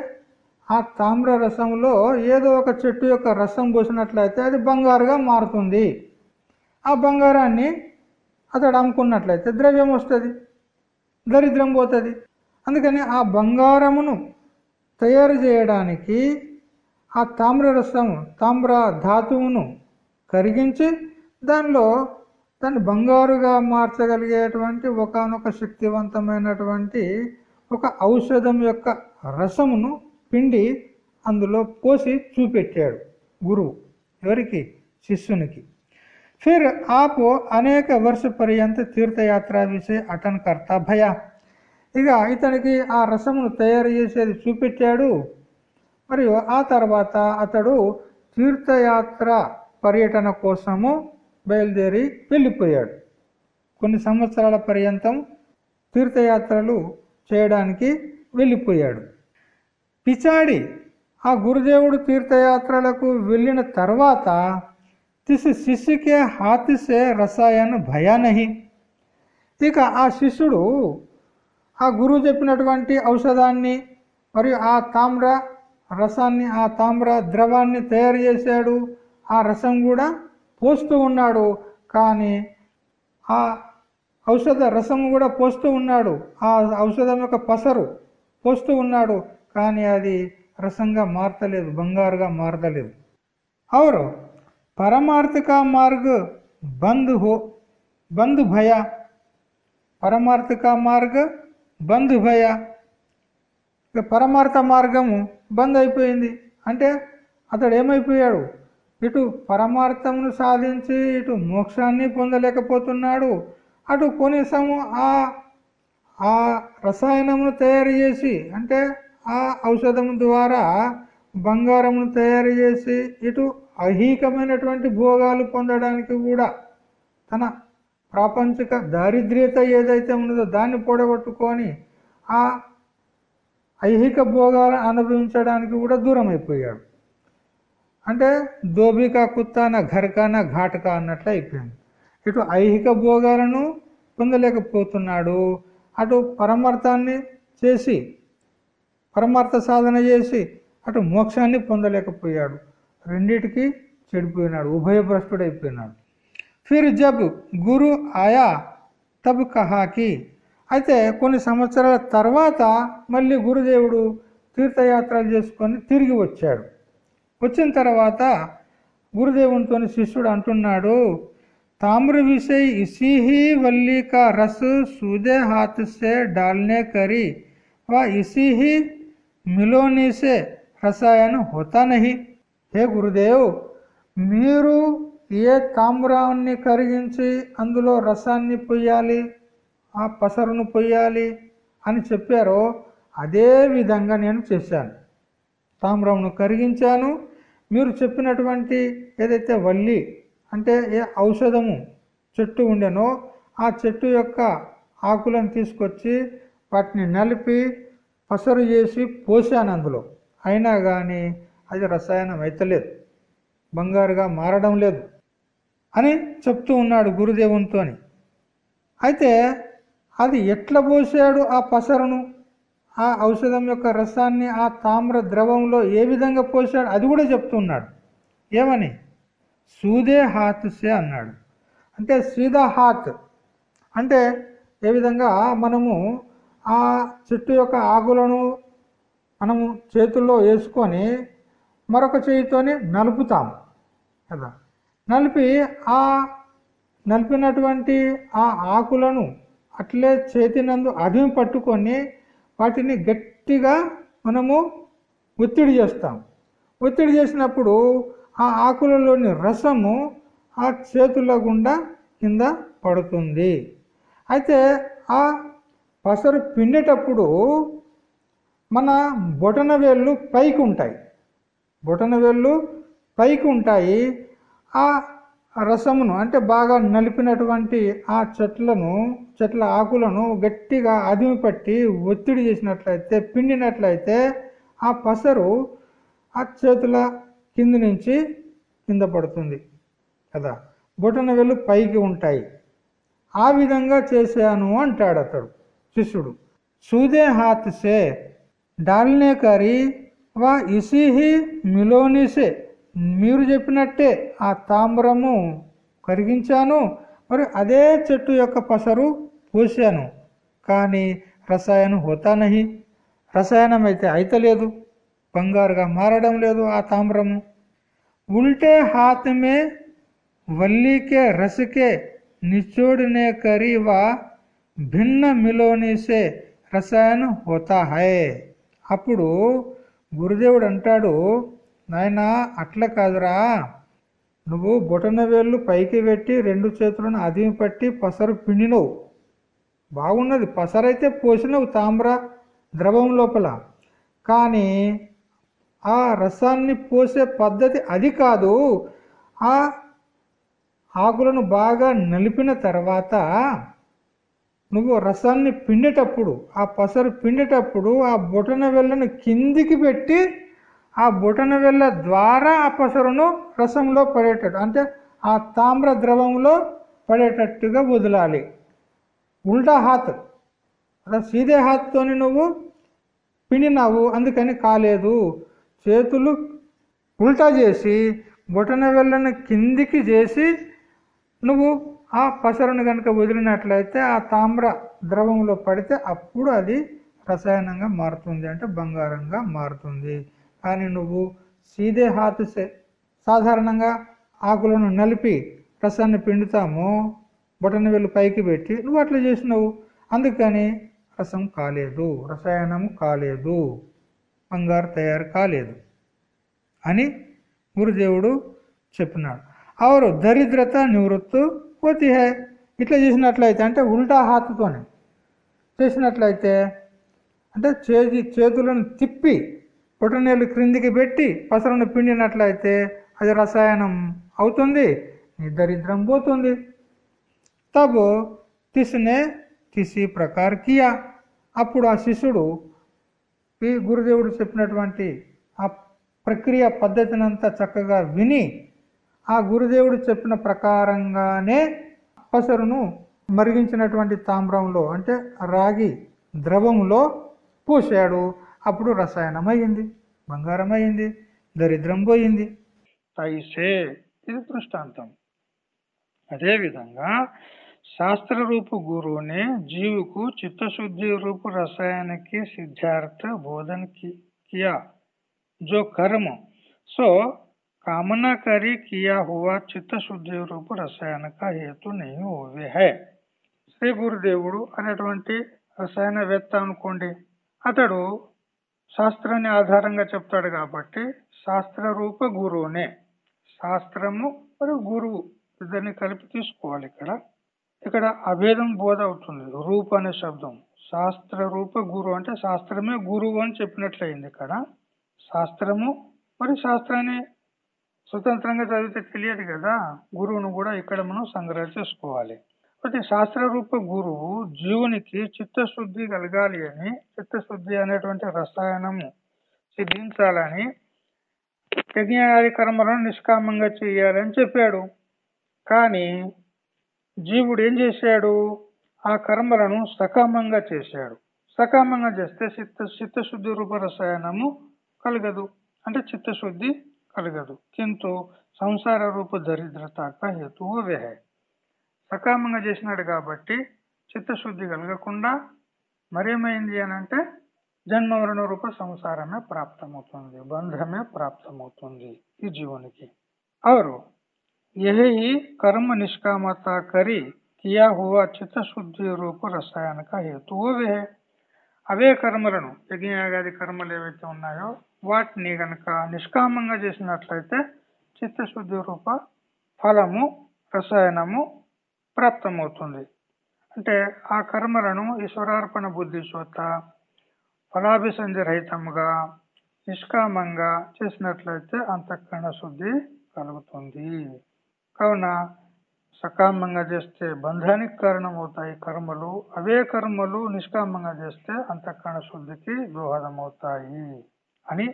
Speaker 1: ఆ తామ్ర రసంలో ఏదో ఒక చెట్టు యొక్క రసం పోసినట్లయితే అది బంగారుగా మారుతుంది. ఆ బంగారాన్ని అతడు అమ్ముకున్నట్లయితే ద్రవ్యం వస్తుంది దరిద్రం పోతుంది. అందుకని ఆ బంగారమును తయారు చేయడానికి ఆ తామ్ర రసము తామ్ర ధాతువును కరిగించి దానిలో దాన్ని బంగారుగా మార్చగలిగేటువంటి ఒకనొక శక్తివంతమైనటువంటి ఒక ఔషధం యొక్క రసమును పిండి అందులో పోసి చూపెట్టాడు గురువు ఎవరికి? శిష్యునికి. ఫిర్ ఆపు అనేక వర్ష పర్యంత తీర్థయాత్ర విషయ అటన్ కర్త భయ. ఇక ఇతనికి ఆ రసమును తయారు చేసేది చూపెట్టాడు. మరియు ఆ తర్వాత అతడు తీర్థయాత్ర పర్యటన కోసము బయలుదేరి వెళ్ళిపోయాడు. కొన్ని సంవత్సరాల పర్యంతం తీర్థయాత్రలు చేయడానికి వెళ్ళిపోయాడు. పిచాడి ఆ గురుదేవుడు తీర్థయాత్రలకు వెళ్ళిన తర్వాత తిసి శిష్యుకే హాతిసే రసాయన భయానహి. ఇక ఆ శిష్యుడు ఆ గురువు చెప్పినటువంటి ఔషధాన్ని మరియు ఆ తామ్ర రసాన్ని ఆ తామ్ర ద్రవాన్ని తయారు చేశాడు. ఆ రసం కూడా పోస్తూ ఉన్నాడు. కానీ ఆ ఔషధ రసం కూడా పోస్తూ ఉన్నాడు. ఆ ఔషధం యొక్క పసరు పోస్తూ ఉన్నాడు. కానీ అది రసంగా మారతలేదు బంగారుగా మారతలేదు. అవరు పరమార్థిక మార్గ బంద్ హో బంద్ భయ. పరమార్థిక మార్గ బంద్ భయ. పరమార్థ మార్గము బంద్ అయిపోయింది. అంటే అతడు ఏమైపోయాడు? ఇటు పరమార్థమును సాధించి ఇటు మోక్షాన్ని పొందలేకపోతున్నాడు. అటు కొనీసము ఆ ఆ రసాయనమును తయారు చేసి అంటే ఆ ఔషధం ద్వారా బంగారమును తయారు చేసి ఇటు ఐహికమైనటువంటి భోగాలు పొందడానికి కూడా తన ప్రాపంచిక దారిద్ర్యత ఏదైతే ఉన్నదో దాన్ని పొడగొట్టుకొని ఆ ఐహిక భోగాలు అనుభవించడానికి కూడా దూరం అయిపోయాడు అంటే దోబిక కుత్తాన ఘర్కాన ఘాటక అన్నట్లు అయిపోయింది. ఇటు ఐహిక భోగాలను పొందలేకపోతున్నాడు. అటు పరమార్థాన్ని చేసి పరమార్థ సాధన చేసి అటు మోక్షాన్ని పొందలేకపోయాడు. రెండిటికి చెడిపోయినాడు ఉభయభ్రష్టుడైపోయినాడు. ఫిర్ జబ్ గురు ఆయా తబ్ కహాకి అయితే కొన్ని సంవత్సరాల తర్వాత మళ్ళీ గురుదేవుడు తీర్థయాత్రలు చేసుకొని తిరిగి వచ్చాడు. వచ్చిన తర్వాత గురుదేవునితో శిష్యుడు అంటున్నాడు తామ్ర విషయ ఇసిహి వల్లి కా రస్ సూదే హాత్ సే డాల్నే కరి వా ఇసిహి మిలోని సే రసాయన హోతా నహి. హే గురుదేవ్ మీరు ఏ తామ్రాన్ని కరిగించి అందులో రసాన్ని పొయ్యాలి ఆ పసరును పొయ్యాలి అని చెప్పారో అదే విధంగా నేను చేశాను. తామ్రమును కరిగించాను మీరు చెప్పినటువంటి ఏదైతే వల్లి అంటే ఏ ఔషధము చెట్టు ఉండెనో ఆ చెట్టు యొక్క ఆకులను తీసుకొచ్చి వాటిని నలిపి పసరు చేసి పోసాను అందులో. అయినా కానీ అది రసాయనం అయితలేదు. బంగారుగా మారడం లేదు అని చెప్తూ ఉన్నాడు గురుదేవునితో అయితే అది ఎట్లా పోసాడు ఆ పసరును? ఆ ఔషధం యొక్క రసాన్ని ఆ తామ్ర ద్రవంలో ఏ విధంగా పోసాడు అది కూడా చెప్తున్నాడు. ఏమని? సూదే హాత్సే అన్నాడు. అంటే సీద హాత్ అంటే ఏ విధంగా మనము ఆ చెట్టు యొక్క ఆకులను మనము చేతుల్లో వేసుకొని మరొక చేయితోని నలుపుతాం కదా. నలిపి ఆ నలిపినటువంటి ఆ ఆకులను అట్లే చేతినందు అదిమి పట్టుకొని వాటిని గట్టిగా మనము ఒత్తిడి చేస్తాం. ఒత్తిడి చేసినప్పుడు ఆ ఆకులలోని రసము ఆ చేతుల గుండా కింద పడుతుంది. అయితే ఆ పసరు పిండేటప్పుడు మన బొటన వేళ్ళు పైకి ఉంటాయి బొటన వేళ్ళు పైకి ఉంటాయి ఆ రసమును అంటే బాగా నలిపినటువంటి ఆ చెట్లను చెట్ల ఆకులను గట్టిగా అదిమి పట్టి ఒత్తిడి చేసినట్లయితే పిండినట్లయితే ఆ పసరు ఆ చేతుల కింది నుంచి కింద పడుతుంది కదా. బొటన పైకి ఉంటాయి. ఆ విధంగా చేశాను అంటాడు అతడు శిష్యుడు. సూదే హాత్ సే డాల్నే కరి వా ఇసిహి మిలోనిసే. మీరు చెప్పినట్టే ఆ తామ్రము కరిగించాను మరి అదే చెట్టు యొక్క పసరు పూసాను. కానీ రసాయనం హోతానహి రసాయనం అయితే అయితలేదు బంగారుగా మారడం లేదు ఆ తామ్రము. ఉల్టే హాతమే వల్లీకే రసకే నిచోడనే కరీవా భిన్న మిలోనిసే రసాయనం రసాయన హోతా హై అప్పుడు గురుదేవుడు అంటాడు నాయనా అట్లా కాదురా. నువ్వు బొటన వేళ్ళు పైకి పెట్టి రెండు చేతులను అదిమి పట్టి పసరు పిండినవు. బాగున్నది. పసరైతే పోసినవు తామ్ర ద్రవం లోపల. కానీ ఆ రసాన్ని పోసే పద్ధతి అది కాదు. ఆ ఆకులను బాగా నలిపిన తర్వాత నువ్వు రసాన్ని పిండేటప్పుడు ఆ పసరు పిండేటప్పుడు ఆ బొటన వెళ్ళను కిందికి పెట్టి ఆ బొటన వెళ్ళ ద్వారా ఆ పసరును రసంలో పడేటట్టు అంటే ఆ తామ్ర ద్రవంలో పడేటట్టుగా వదలాలి. ఉల్టా హాత్ అలా సీదే హాత్తోని నువ్వు పిండినావు అందుకని కాలేదు. చేతులు ఉల్టా చేసి బొటన వెళ్ళను కిందికి చేసి నువ్వు ఆ పసరును కనుక వదిలినట్లయితే ఆ తామ్ర ద్రవంలో పడితే అప్పుడు అది రసాయనంగా మారుతుంది అంటే బంగారంగా మారుతుంది. కానీ నువ్వు సీదే హాతుసే సాధారణంగా ఆకులను నలిపి రసాన్ని పిండుతాము బొటన వెళ్ళు పైకి పెట్టి నువ్వు అట్లా చేసినావు. అందుకని రసం కాలేదు రసాయనం కాలేదు బంగారు తయారు కాలేదు అని గురుదేవుడు చెప్పినాడు. అవరు దరిద్రత నివృత్తు పోతి హే. ఇట్లా చేసినట్లయితే అంటే ఉల్టా హాతతోనే. చేసినట్లయితే అంటే చేతి చేతులను తిప్పి పొటనేళ్ళు క్రిందికి పెట్టి పసరను పిండినట్లయితే అది రసాయనం అవుతుంది నీ దరిద్రం పోతుంది. తబు తిస్నే తిసి ప్రకార్ కియా. అప్పుడు ఆ శిష్యుడు ఈ గురుదేవుడు చెప్పినటువంటి ఆ ప్రక్రియ పద్ధతినంతా చక్కగా విని ఆ గురుదేవుడు చెప్పిన ప్రకారంగానే పసరును మరిగించినటువంటి తామ్రంలో అంటే రాగి ద్రవంలో పూసాడు అప్పుడు రసాయనం అయింది బంగారం అయింది దరిద్రం పోయింది. తైసే ఇది దృష్టాంతం. అదేవిధంగా శాస్త్ర రూపు గురువుని జీవుకు చిత్తశుద్ధి రూపు రసాయనకి సిద్ధార్థ బోధన కియా జో కర్మ. సో कामना करी किया हुआ రూపు రసాయనక హేతు రసాయన का हेतु नहीं हुए శ్రీ గురుదేవుడు అనేటువంటి రసాయనవేత్త అనుకోండి అతడు శాస్త్రాన్ని ఆధారంగా చెప్తాడు కాబట్టి శాస్త్ర రూప గురువునే. శాస్త్రము మరియు గురువు ఇద్దరిని కలిపి తీసుకోవాలి ఇక్కడ. ఇక్కడ అభేదం బోధ అవుతుంది. రూప అనే శబ్దం. శాస్త్ర రూప గురువు అంటే శాస్త్రమే గురువు అని చెప్పినట్లయింది ఇక్కడ. శాస్త్రము మరి శాస్త్రాన్ని స్వతంత్రంగా చదివితే తెలియదు కదా. గురువును కూడా ఇక్కడ మనం సంగ్రహం చేసుకోవాలి. అయితే శాస్త్ర రూప గురువు జీవునికి చిత్తశుద్ధి కలగాలి అని చిత్తశుద్ధి అనేటువంటి రసాయనము సిద్ధించాలని యజ్ఞాది కర్మలను నిష్కామంగా చేయాలని చెప్పాడు. కానీ జీవుడు ఏం చేశాడు? ఆ కర్మలను సకామంగా చేశాడు. సకామంగా చేస్తే చిత్త చిత్తశుద్ధి రూప రసాయనము కలగదు. అంటే చిత్తశుద్ధి కలగదు. కింటు సంసార రూప దరిద్రత హేతువు వ్యహే. సకామంగా చేసినాడు కాబట్టి చిత్తశుద్ధి కలగకుండా మరేమైంది అని అంటే జన్మ మరణ రూప సంసారమే ప్రాప్తమవుతుంది బంధమే ప్రాప్తమవుతుంది ఈ జీవునికి और यही कर्म निष्कामता करी किया हुआ చిత్త శుద్ధి రూప రసాయన హేతు వే అవే కర్మలను యజ్ఞయాగాది కర్మలు ఏవైతే ఉన్నాయో వాటిని గనక నిష్కామంగా చేసినట్లయితే చిత్తశుద్ధి రూప ఫలము రసాయనము ప్రాప్తమవుతుంది. అంటే ఆ కర్మలను ఈశ్వరార్పణ బుద్ధి చోత ఫలాభిసంధి రహితంగా నిష్కామంగా చేసినట్లయితే అంతఃకరణ శుద్ధి కలుగుతుంది. కావున సకామంగా చేస్తే బంధానికి కారణం అవుతాయి కర్మలు అవే కర్మలు నిష్కామంగా చేస్తే అంతఃకరణ శుద్ధికి దోహదమవుతాయి అని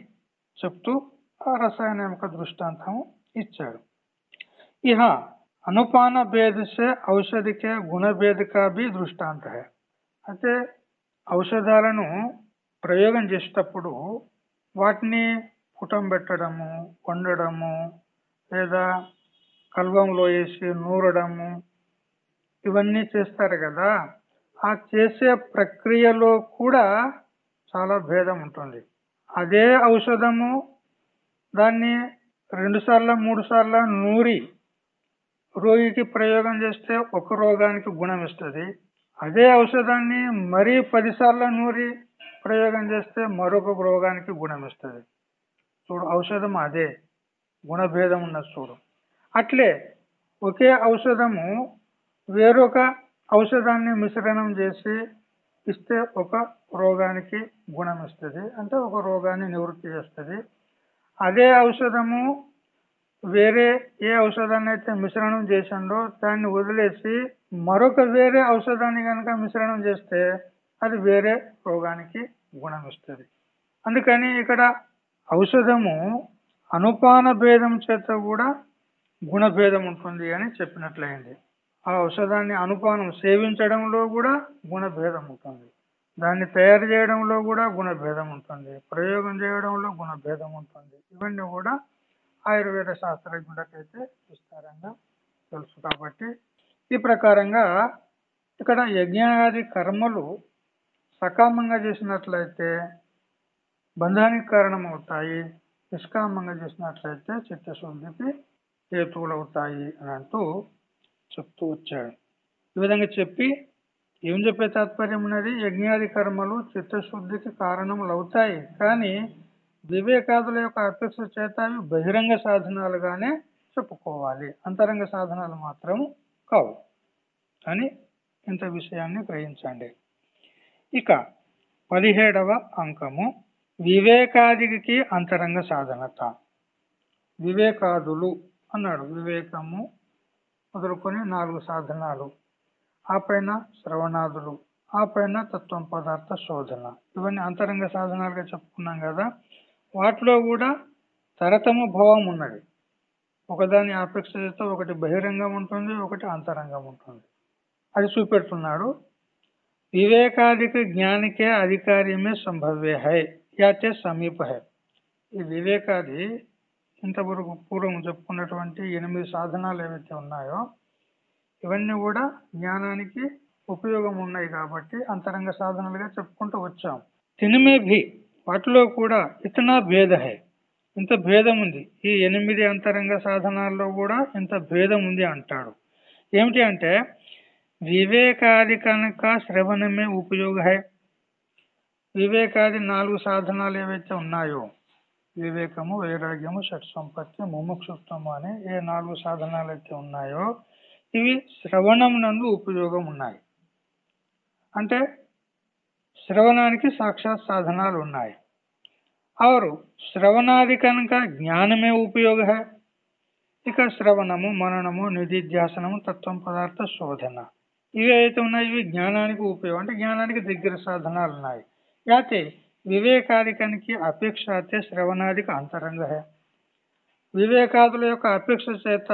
Speaker 1: చెప్తూ ఆ రసాయన యొక్క దృష్టాంతం ఇచ్చాడు ఇహ అనుపాన భేద సే ఔషధికే గుణ భేద కా దృష్టాంత అయితే ఔషధాలను ప్రయోగం చేసేటప్పుడు వాటిని పుటం పెట్టడము వండడము లేదా కల్వంలో వేసి నూరడము ఇవన్నీ చేస్తారు కదా. ఆ చేసే ప్రక్రియలో కూడా చాలా భేదం ఉంటుంది అదే ఔషధము దాన్ని రెండుసార్లు మూడుసార్లు నూరి రోగికి ప్రయోగం చేస్తే ఒక రోగానికి గుణం ఇస్తుంది. అదే ఔషధాన్ని మరీ పదిసార్లు నూరి ప్రయోగం చేస్తే మరొక రోగానికి గుణం ఇస్తుంది. చూడు ఔషధం అదే. గుణభేదం ఉన్నది చూడు. అట్లే ఒకే ఔషధము వేరొక ఔషధాన్ని మిశ్రణం చేసి ఇస్తే ఒక రోగానికి గుణం ఇస్తుంది. అంటే ఒక రోగాన్ని నివృత్తి చేస్తుంది. అదే ఔషధము వేరే ఏ ఔషధాన్ని అయితే మిశ్రణం చేసిండో దాన్ని వదిలేసి మరొక వేరే ఔషధాన్ని కనుక మిశ్రణం చేస్తే అది వేరే రోగానికి గుణం ఇస్తుంది అందుకని ఇక్కడ ఔషధము అనుపాన భేదం చేత కూడా గుణభేదం ఉంటుంది అని చెప్పినట్లయింది. ఆ ఔషధాన్ని అనుపానం సేవించడంలో కూడా గుణభేదం ఉంటుంది. దాన్ని తయారు చేయడంలో కూడా గుణభేదం ఉంటుంది. ప్రయోగం చేయడంలో గుణభేదం ఉంటుంది. ఇవన్నీ కూడా ఆయుర్వేద శాస్త్రజ్ఞులకైతే విస్తారంగా తెలుసు కాబట్టి ఈ ప్రకారంగా ఇక్కడ యజ్ఞాది కర్మలు సకామంగా చేసినట్లయితే బంధానికి కారణం అవుతాయి నిష్కామంగా చేసినట్లయితే చిత్తశుద్ధికి హేతువులవుతాయి అని అంటూ చెప్తూ వచ్చాడు. ఈ విధంగా చెప్పి ఏం చెప్పే తాత్పర్యం ఉన్నది? యజ్ఞాది కర్మలు చిత్తశుద్ధికి కారణములు అవుతాయి కానీ వివేకాదుల యొక్క అపేక్ష చేత అవి బహిరంగ సాధనాలుగానే చెప్పుకోవాలి. అంతరంగ సాధనాలు మాత్రం కావు. అని ఇంత విషయాన్ని గ్రహించండి. ఇక పదిహేడవ అంకము. వివేకాదికి అంతరంగ సాధనత. వివేకాదులు అన్నాడు. వివేకము మొదలుకొని నాలుగు సాధనాలు. ఆ పైన శ్రవణాదులు ఆ పైన తత్వం పదార్థ శోధన. ఇవన్నీ అంతరంగ సాధనాలుగా చెప్పుకున్నాం కదా. వాటిలో కూడా తరతమ భావం ఉన్నది. ఒకదాని అపేక్షతో ఒకటి బహిరంగం ఉంటుంది ఒకటి అంతరంగం ఉంటుంది. అది చూపెడుతున్నాడు. వివేకాధిక జ్ఞానికే అధికార్యమే సంభవ్య హై యాతే సమీప హై. ఈ వివేకాది ఇంతవరకు పూర్వం చెప్పుకున్నటువంటి ఎనిమిది సాధనాలు ఏవైతే ఉన్నాయో ఇవన్నీ కూడా జ్ఞానానికి ఉపయోగం ఉన్నాయి కాబట్టి అంతరంగ సాధనలుగా చెప్పుకుంటూ వచ్చాం. తినిమే భీ. వాటిలో కూడా ఇతనా భేద హై ఇంత భేదం ఉంది ఈ ఎనిమిది అంతరంగ సాధనాల్లో కూడా ఇంత భేదం ఉంది అంటాడు. ఏమిటి అంటే వివేకాది కనుక శ్రవణమే ఉపయోగ హై వివేకాది నాలుగు సాధనాలు ఏవైతే ఉన్నాయో వివేకము వైరాగ్యము షట్ సంపత్తి ముముక్షుత్వము అనే ఏ నాలుగు సాధనాలు అయితే ఉన్నాయో ఇవి శ్రవణం నందు ఉపయోగం ఉన్నాయి అంటే శ్రవణానికి సాక్షాత్ సాధనాలు ఉన్నాయి ఆరు శ్రవణాది కనుక జ్ఞానమే ఉపయోగ ఇక శ్రవణము మననము నిధిధ్యాసనము తత్వం పదార్థ శోధన ఇవి అయితే ఉన్నాయి ఇవి జ్ఞానానికి ఉపయోగం అంటే జ్ఞానానికి దగ్గర సాధనాలు ఉన్నాయి అయితే వివేకాదికానికి అపేక్ష అయితే శ్రవణాదికి అంతరంగ వివేకాదుల యొక్క అపేక్ష చేత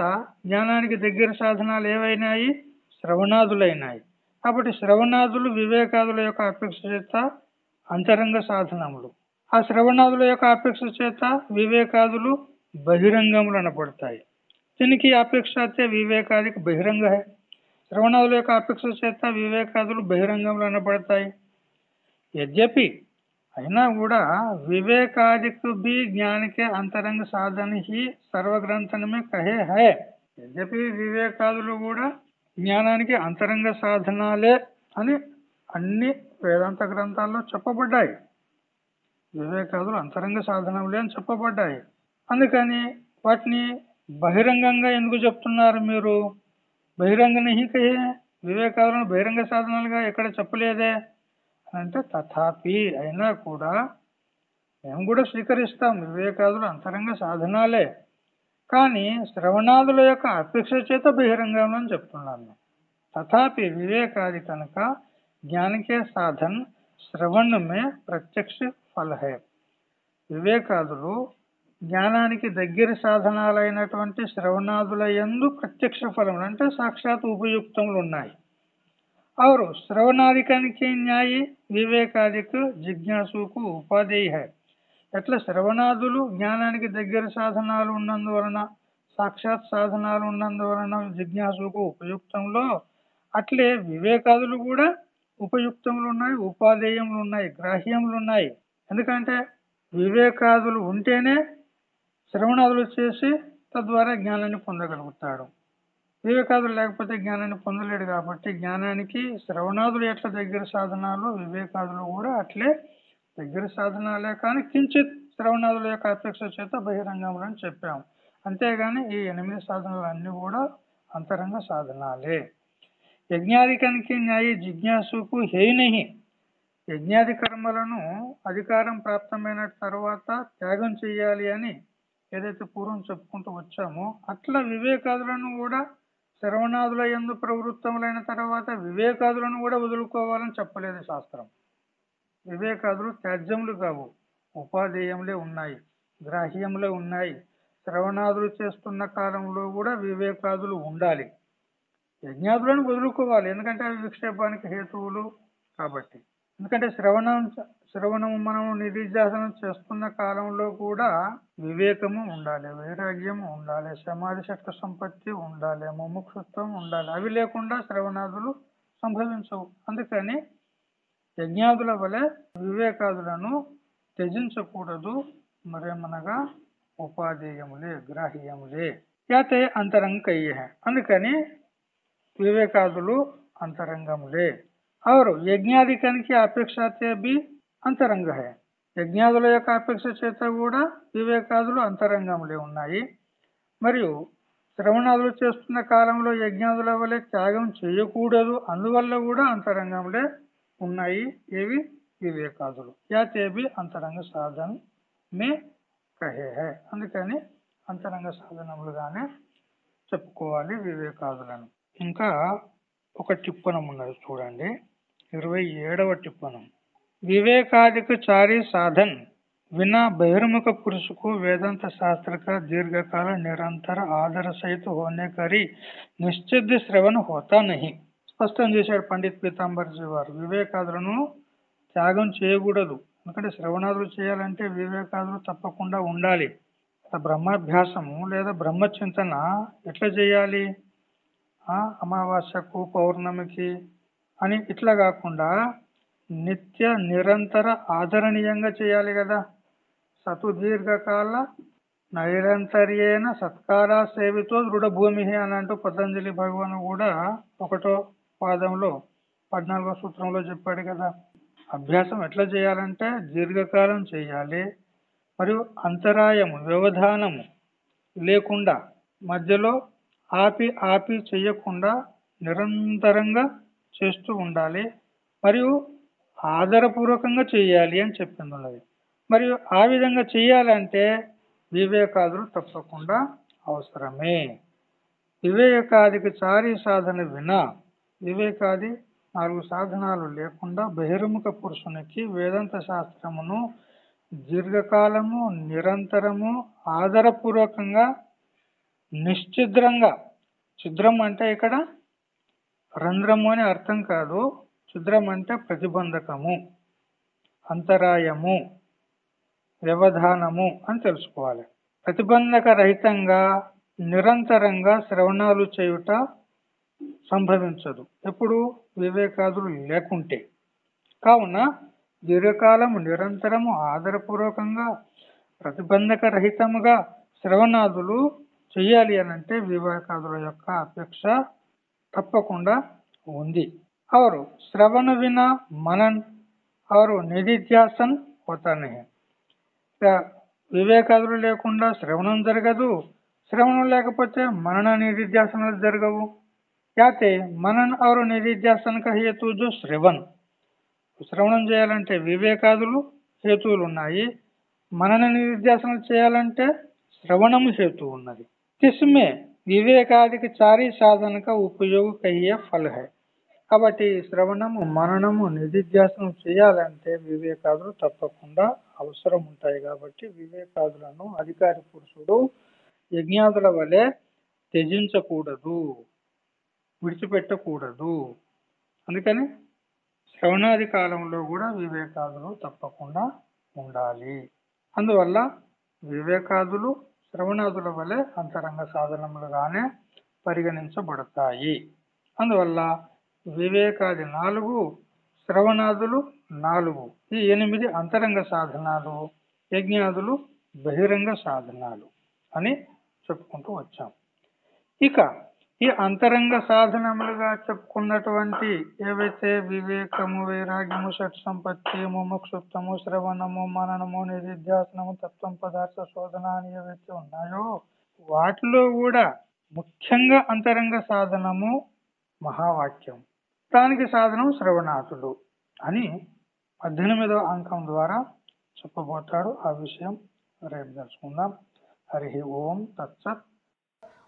Speaker 1: జ్ఞానానికి దగ్గర సాధనాలు ఏవైనాయి శ్రవణాదులైనాయి కాబట్టి శ్రవణాదులు వివేకాదుల యొక్క అపేక్ష చేత అంతరంగ సాధనములు ఆ శ్రవణాదుల యొక్క అపేక్ష చేత వివేకాదులు బహిరంగములు అనబడతాయి దీనికి అపేక్ష అయితే వివేకాదికి బహిరంగ హై శ్రవణాదుల యొక్క అపేక్ష చేత వివేకాదులు బహిరంగములు అనబడతాయి यद्यपि అయినా కూడా विवेकादिक भी ज्ञान के अंतरंग साधन ही सर्व ग्रंथन में कहे है యద్యపి వివేకాదులు కూడా జ్ఞానానికి అంతరంగ సాధనాలే అని అన్ని వేదాంత గ్రంథాల్లో చెప్పబడ్డాయి వివేకాదులు అంతరంగ సాధనములే అని చెప్పబడ్డాయి. అందుకని వాటిని బహిరంగంగా ఎందుకు చెప్తున్నారు మీరు? బహిరంగ నిహికయే వివేకాదులను బహిరంగ సాధనాలుగా ఎక్కడ చెప్పలేదే? అంటే తథాపి అయినా కూడా మేము కూడా స్వీకరిస్తాం వివేకాదులు అంతరంగ సాధనాలే. కానీ శ్రవణాదుల యొక్క అపేక్ష చేత బహిరంగంలో అని చెప్తున్నాను. తథాపి వివేకాది కనుక జ్ఞానకే సాధన్ శ్రవణమే ప్రత్యక్ష ఫల హే వివేకాదులు జ్ఞానానికి దగ్గర సాధనాలైనటువంటి శ్రవణాదుల ఎందు ప్రత్యక్ష ఫలములు అంటే సాక్షాత్ ఉపయుక్తములు ఉన్నాయి और శ్రవణాధికానికి న్యాయి వివేకాదికు జిజ్ఞాసుకు ఉపాధేయ హై ఎట్లా? శ్రవణాదులు జ్ఞానానికి దగ్గర సాధనాలు ఉన్నందువలన సాక్షాత్ సాధనాలు ఉన్నందువలన జిజ్ఞాసుకు ఉపయుక్తంలో అట్లే వివేకాదులు కూడా ఉపయుక్తములు ఉన్నాయి ఉపాధేయములు ఉన్నాయి గ్రాహ్యములు ఉన్నాయి ఎందుకంటే వివేకాదులు ఉంటేనే శ్రవణాదులు చేసి తద్వారా జ్ఞానాన్ని పొందగలుగుతాడు. వివేకాదులు లేకపోతే జ్ఞానాన్ని పొందలేడు కాబట్టి జ్ఞానానికి శ్రవణాదులు ఎట్లా దగ్గర సాధనాలు వివేకాదులు కూడా అట్లే దగ్గర సాధనాలే కానీ కించిత్ శ్రవణాదుల యొక్క అపేక్ష చేత బహిరంగములు అని చెప్పాము. అంతేగాని ఈ ఎనిమిది సాధనాలు అన్నీ కూడా అంతరంగ సాధనాలే. యజ్ఞాధికానికి న్యాయ జిజ్ఞాసుకు హేనహి యజ్ఞాది కర్మలను అధికారం ప్రాప్తమైన తర్వాత త్యాగం చేయాలి అని ఏదైతే పూర్వం చెప్పుకుంటూ వచ్చామో అట్లా వివేకాదులను కూడా శ్రవణాదుల ఎందు ప్రవృత్తములైన తర్వాత వివేకాదులను కూడా వదులుకోవాలని చెప్పలేదు శాస్త్రం. వివేకాదులు త్యాజ్యములు కావు ఉపాధేయములే ఉన్నాయి గ్రాహ్యములే ఉన్నాయి. శ్రవణాదులు చేస్తున్న కాలంలో కూడా వివేకాదులు ఉండాలి. యజ్ఞాదులను వదులుకోవాలి. ఎందుకంటే అవి విక్షేపానికి హేతువులు కాబట్టి. ఎందుకంటే శ్రవణం శ్రవణము మనము నిధిధ్యాసనం చేస్తున్న కాలంలో కూడా వివేకము ఉండాలి వైరాగ్యము ఉండాలి సమాధి శక్తి సంపత్తి ఉండాలి ముముక్షుత్వం ఉండాలి. అవి లేకుండా శ్రవణాదులు సంభవించవు. అందుకని యజ్ఞాదుల వలె వివేకాదులను త్యజించకూడదు. మరేమనగా ఉపాధేయములే గ్రాహ్యములే. యాతే అంతరంగయ్యే అందుకని వివేకాదులు అంతరంగములే. और యజ్ఞాధికానికి అపేక్ష బి అంతరంగ హే యజ్ఞాదుల యొక్క అపేక్ష చేత కూడా వివేకాదులు అంతరంగములే ఉన్నాయి. మరియు శ్రవణాదులు చేస్తున్న కాలంలో యజ్ఞాదుల వలె త్యాగం చేయకూడదు అందువల్ల కూడా అంతరంగములే ఉన్నాయి. ఏవి? వివేకాదులు. యాతేబి అంతరంగ సాధన మే కహే హే. అందుకని అంతరంగ సాధనములుగానే చెప్పుకోవాలి వివేకాదులను. ఇంకా ఒక టిప్పణం ఉన్నది చూడండి ఇరవై ఏడవ టిప్పణం विवेकादिक चारी साधन बिना बहिर्मुख पुरुष को वेदांत शास्त्र का दीर्घकाल निरंतर आदर सहित होने करी నిశ్చిత్ శ్రవణ హోతా నహి స్పష్టం చేశాడు పండిత్ పీతాంబర్జీ వారు వివేకాదులను త్యాగం చేయకూడదు ఎందుకంటే శ్రవణాదులు చేయాలంటే వివేకాదులు తప్పకుండా ఉండాలి బ్రహ్మాభ్యాసము లేదా బ్రహ్మచింతన ఎట్లా చేయాలి ఆ అమావాస్యకు పౌర్ణమికి అని ఇట్లా కాకుండా నిత్య నిరంతర ఆదరణీయంగా చేయాలి కదా. సతు దీర్ఘకాల నైరంతర్యేన సత్కార సేవితో దృఢభూమి అని అంటూ పతంజలి భగవాన్ కూడా ఒకటో పాదంలో పద్నాలుగో సూత్రంలో చెప్పాడు కదా. అభ్యాసం ఎట్లా చేయాలంటే దీర్ఘకాలం చేయాలి. మరియు అంతరాయము వ్యవధానము లేకుండా మధ్యలో ఆపి ఆపి చేయకుండా నిరంతరంగా చేస్తూ ఉండాలి. మరియు ఆదరపూర్వకంగా చేయాలి అని చెప్పింది ఉన్నది మరియు ఆ విధంగా చేయాలంటే వివేకాదులు తప్పకుండా అవసరమే. వివేకాదికి చారి సాధన వినా వివేకాది నాలుగు సాధనాలు లేకుండా బహిర్ముఖ పురుషునికి వేదాంత శాస్త్రమును దీర్ఘకాలము నిరంతరము ఆదరపూర్వకంగా నిశ్చిద్రంగా ఛుద్రం అంటే ఇక్కడ రంధ్రము అని అర్థం కాదు. ఛిద్రం అంటే ప్రతిబంధకము అంతరాయము వ్యవధానము అని తెలుసుకోవాలి. ప్రతిబంధక రహితంగా నిరంతరంగా శ్రవణాలు చేయుట సంభవించదు. ఎప్పుడు? వివేకాదులు లేకుంటే. కావున దీర్ఘకాలము నిరంతరము ఆదరపూర్వకంగా ప్రతిబంధక రహితముగా శ్రవణాదులు చెయ్యాలి అంటే వివేకాదుల యొక్క అపేక్ష తప్పకుండా ఉంది. అవరు శ్రవణ విన మనన్ అవరు నిధిధ్యాసన్ పోతానే. వివేకాదులు లేకుండా శ్రవణం జరగదు. శ్రవణం లేకపోతే మనన నిధిధ్యాసనలు జరగవు. అయితే మనన్ అవరు నిధిధ్యాసనక హేతుజు శ్రవణ్. శ్రవణం చేయాలంటే వివేకాదులు హేతువులు ఉన్నాయి మనన నిధిధ్యాసనలు చేయాలంటే శ్రవణము హేతు ఉన్నది తిస్మే వివేకాదికి చారీ సాధనక ఉపయోగ కయ్యే ఫల హై కాబట్టి శ్రవణము మననము నిధిధ్యాసనం చేయాలంటే వివేకాదులు తప్పకుండా అవసరం ఉంటాయి కాబట్టి వివేకాదులను అధికారి పురుషుడు యజ్ఞాదుల వలె త్యజించకూడదు విడిచిపెట్టకూడదు. అందుకని శ్రవణాది కాలంలో కూడా వివేకాదులు తప్పకుండా ఉండాలి. అందువల్ల వివేకాదులు శ్రవణాదుల వలె అంతరంగ సాధనములుగానే పరిగణించబడతాయి. అందువల్ల వివేకాది నాలుగు శ్రవణాదులు నాలుగు. ఈ ఎనిమిది అంతరంగ సాధనాలు యజ్ఞాదులు బహిరంగ సాధనాలు అని చెప్పుకుంటూ వచ్చాం. ఇక ఈ అంతరంగ సాధనములుగా చెప్పుకున్నటువంటి ఏవైతే వివేకము వైరాగ్యము షట్ సంపత్తి ముముక్షుత్వము శ్రవణము మననము నిధిధ్యాసనము తత్వం పదార్థ శోధన అని ఏవైతే ఉన్నాయో వాటిలో కూడా ముఖ్యంగా అంతరంగ సాధనము మహావాక్యం. దానికి సాధనం శ్రవణాతుడు అని పద్దెనిమిదవ అంకం ద్వారా చెప్పబోతాడు. ఆ విషయం రేపు తెలుసుకుందాం. హరి ఓం తత్సత్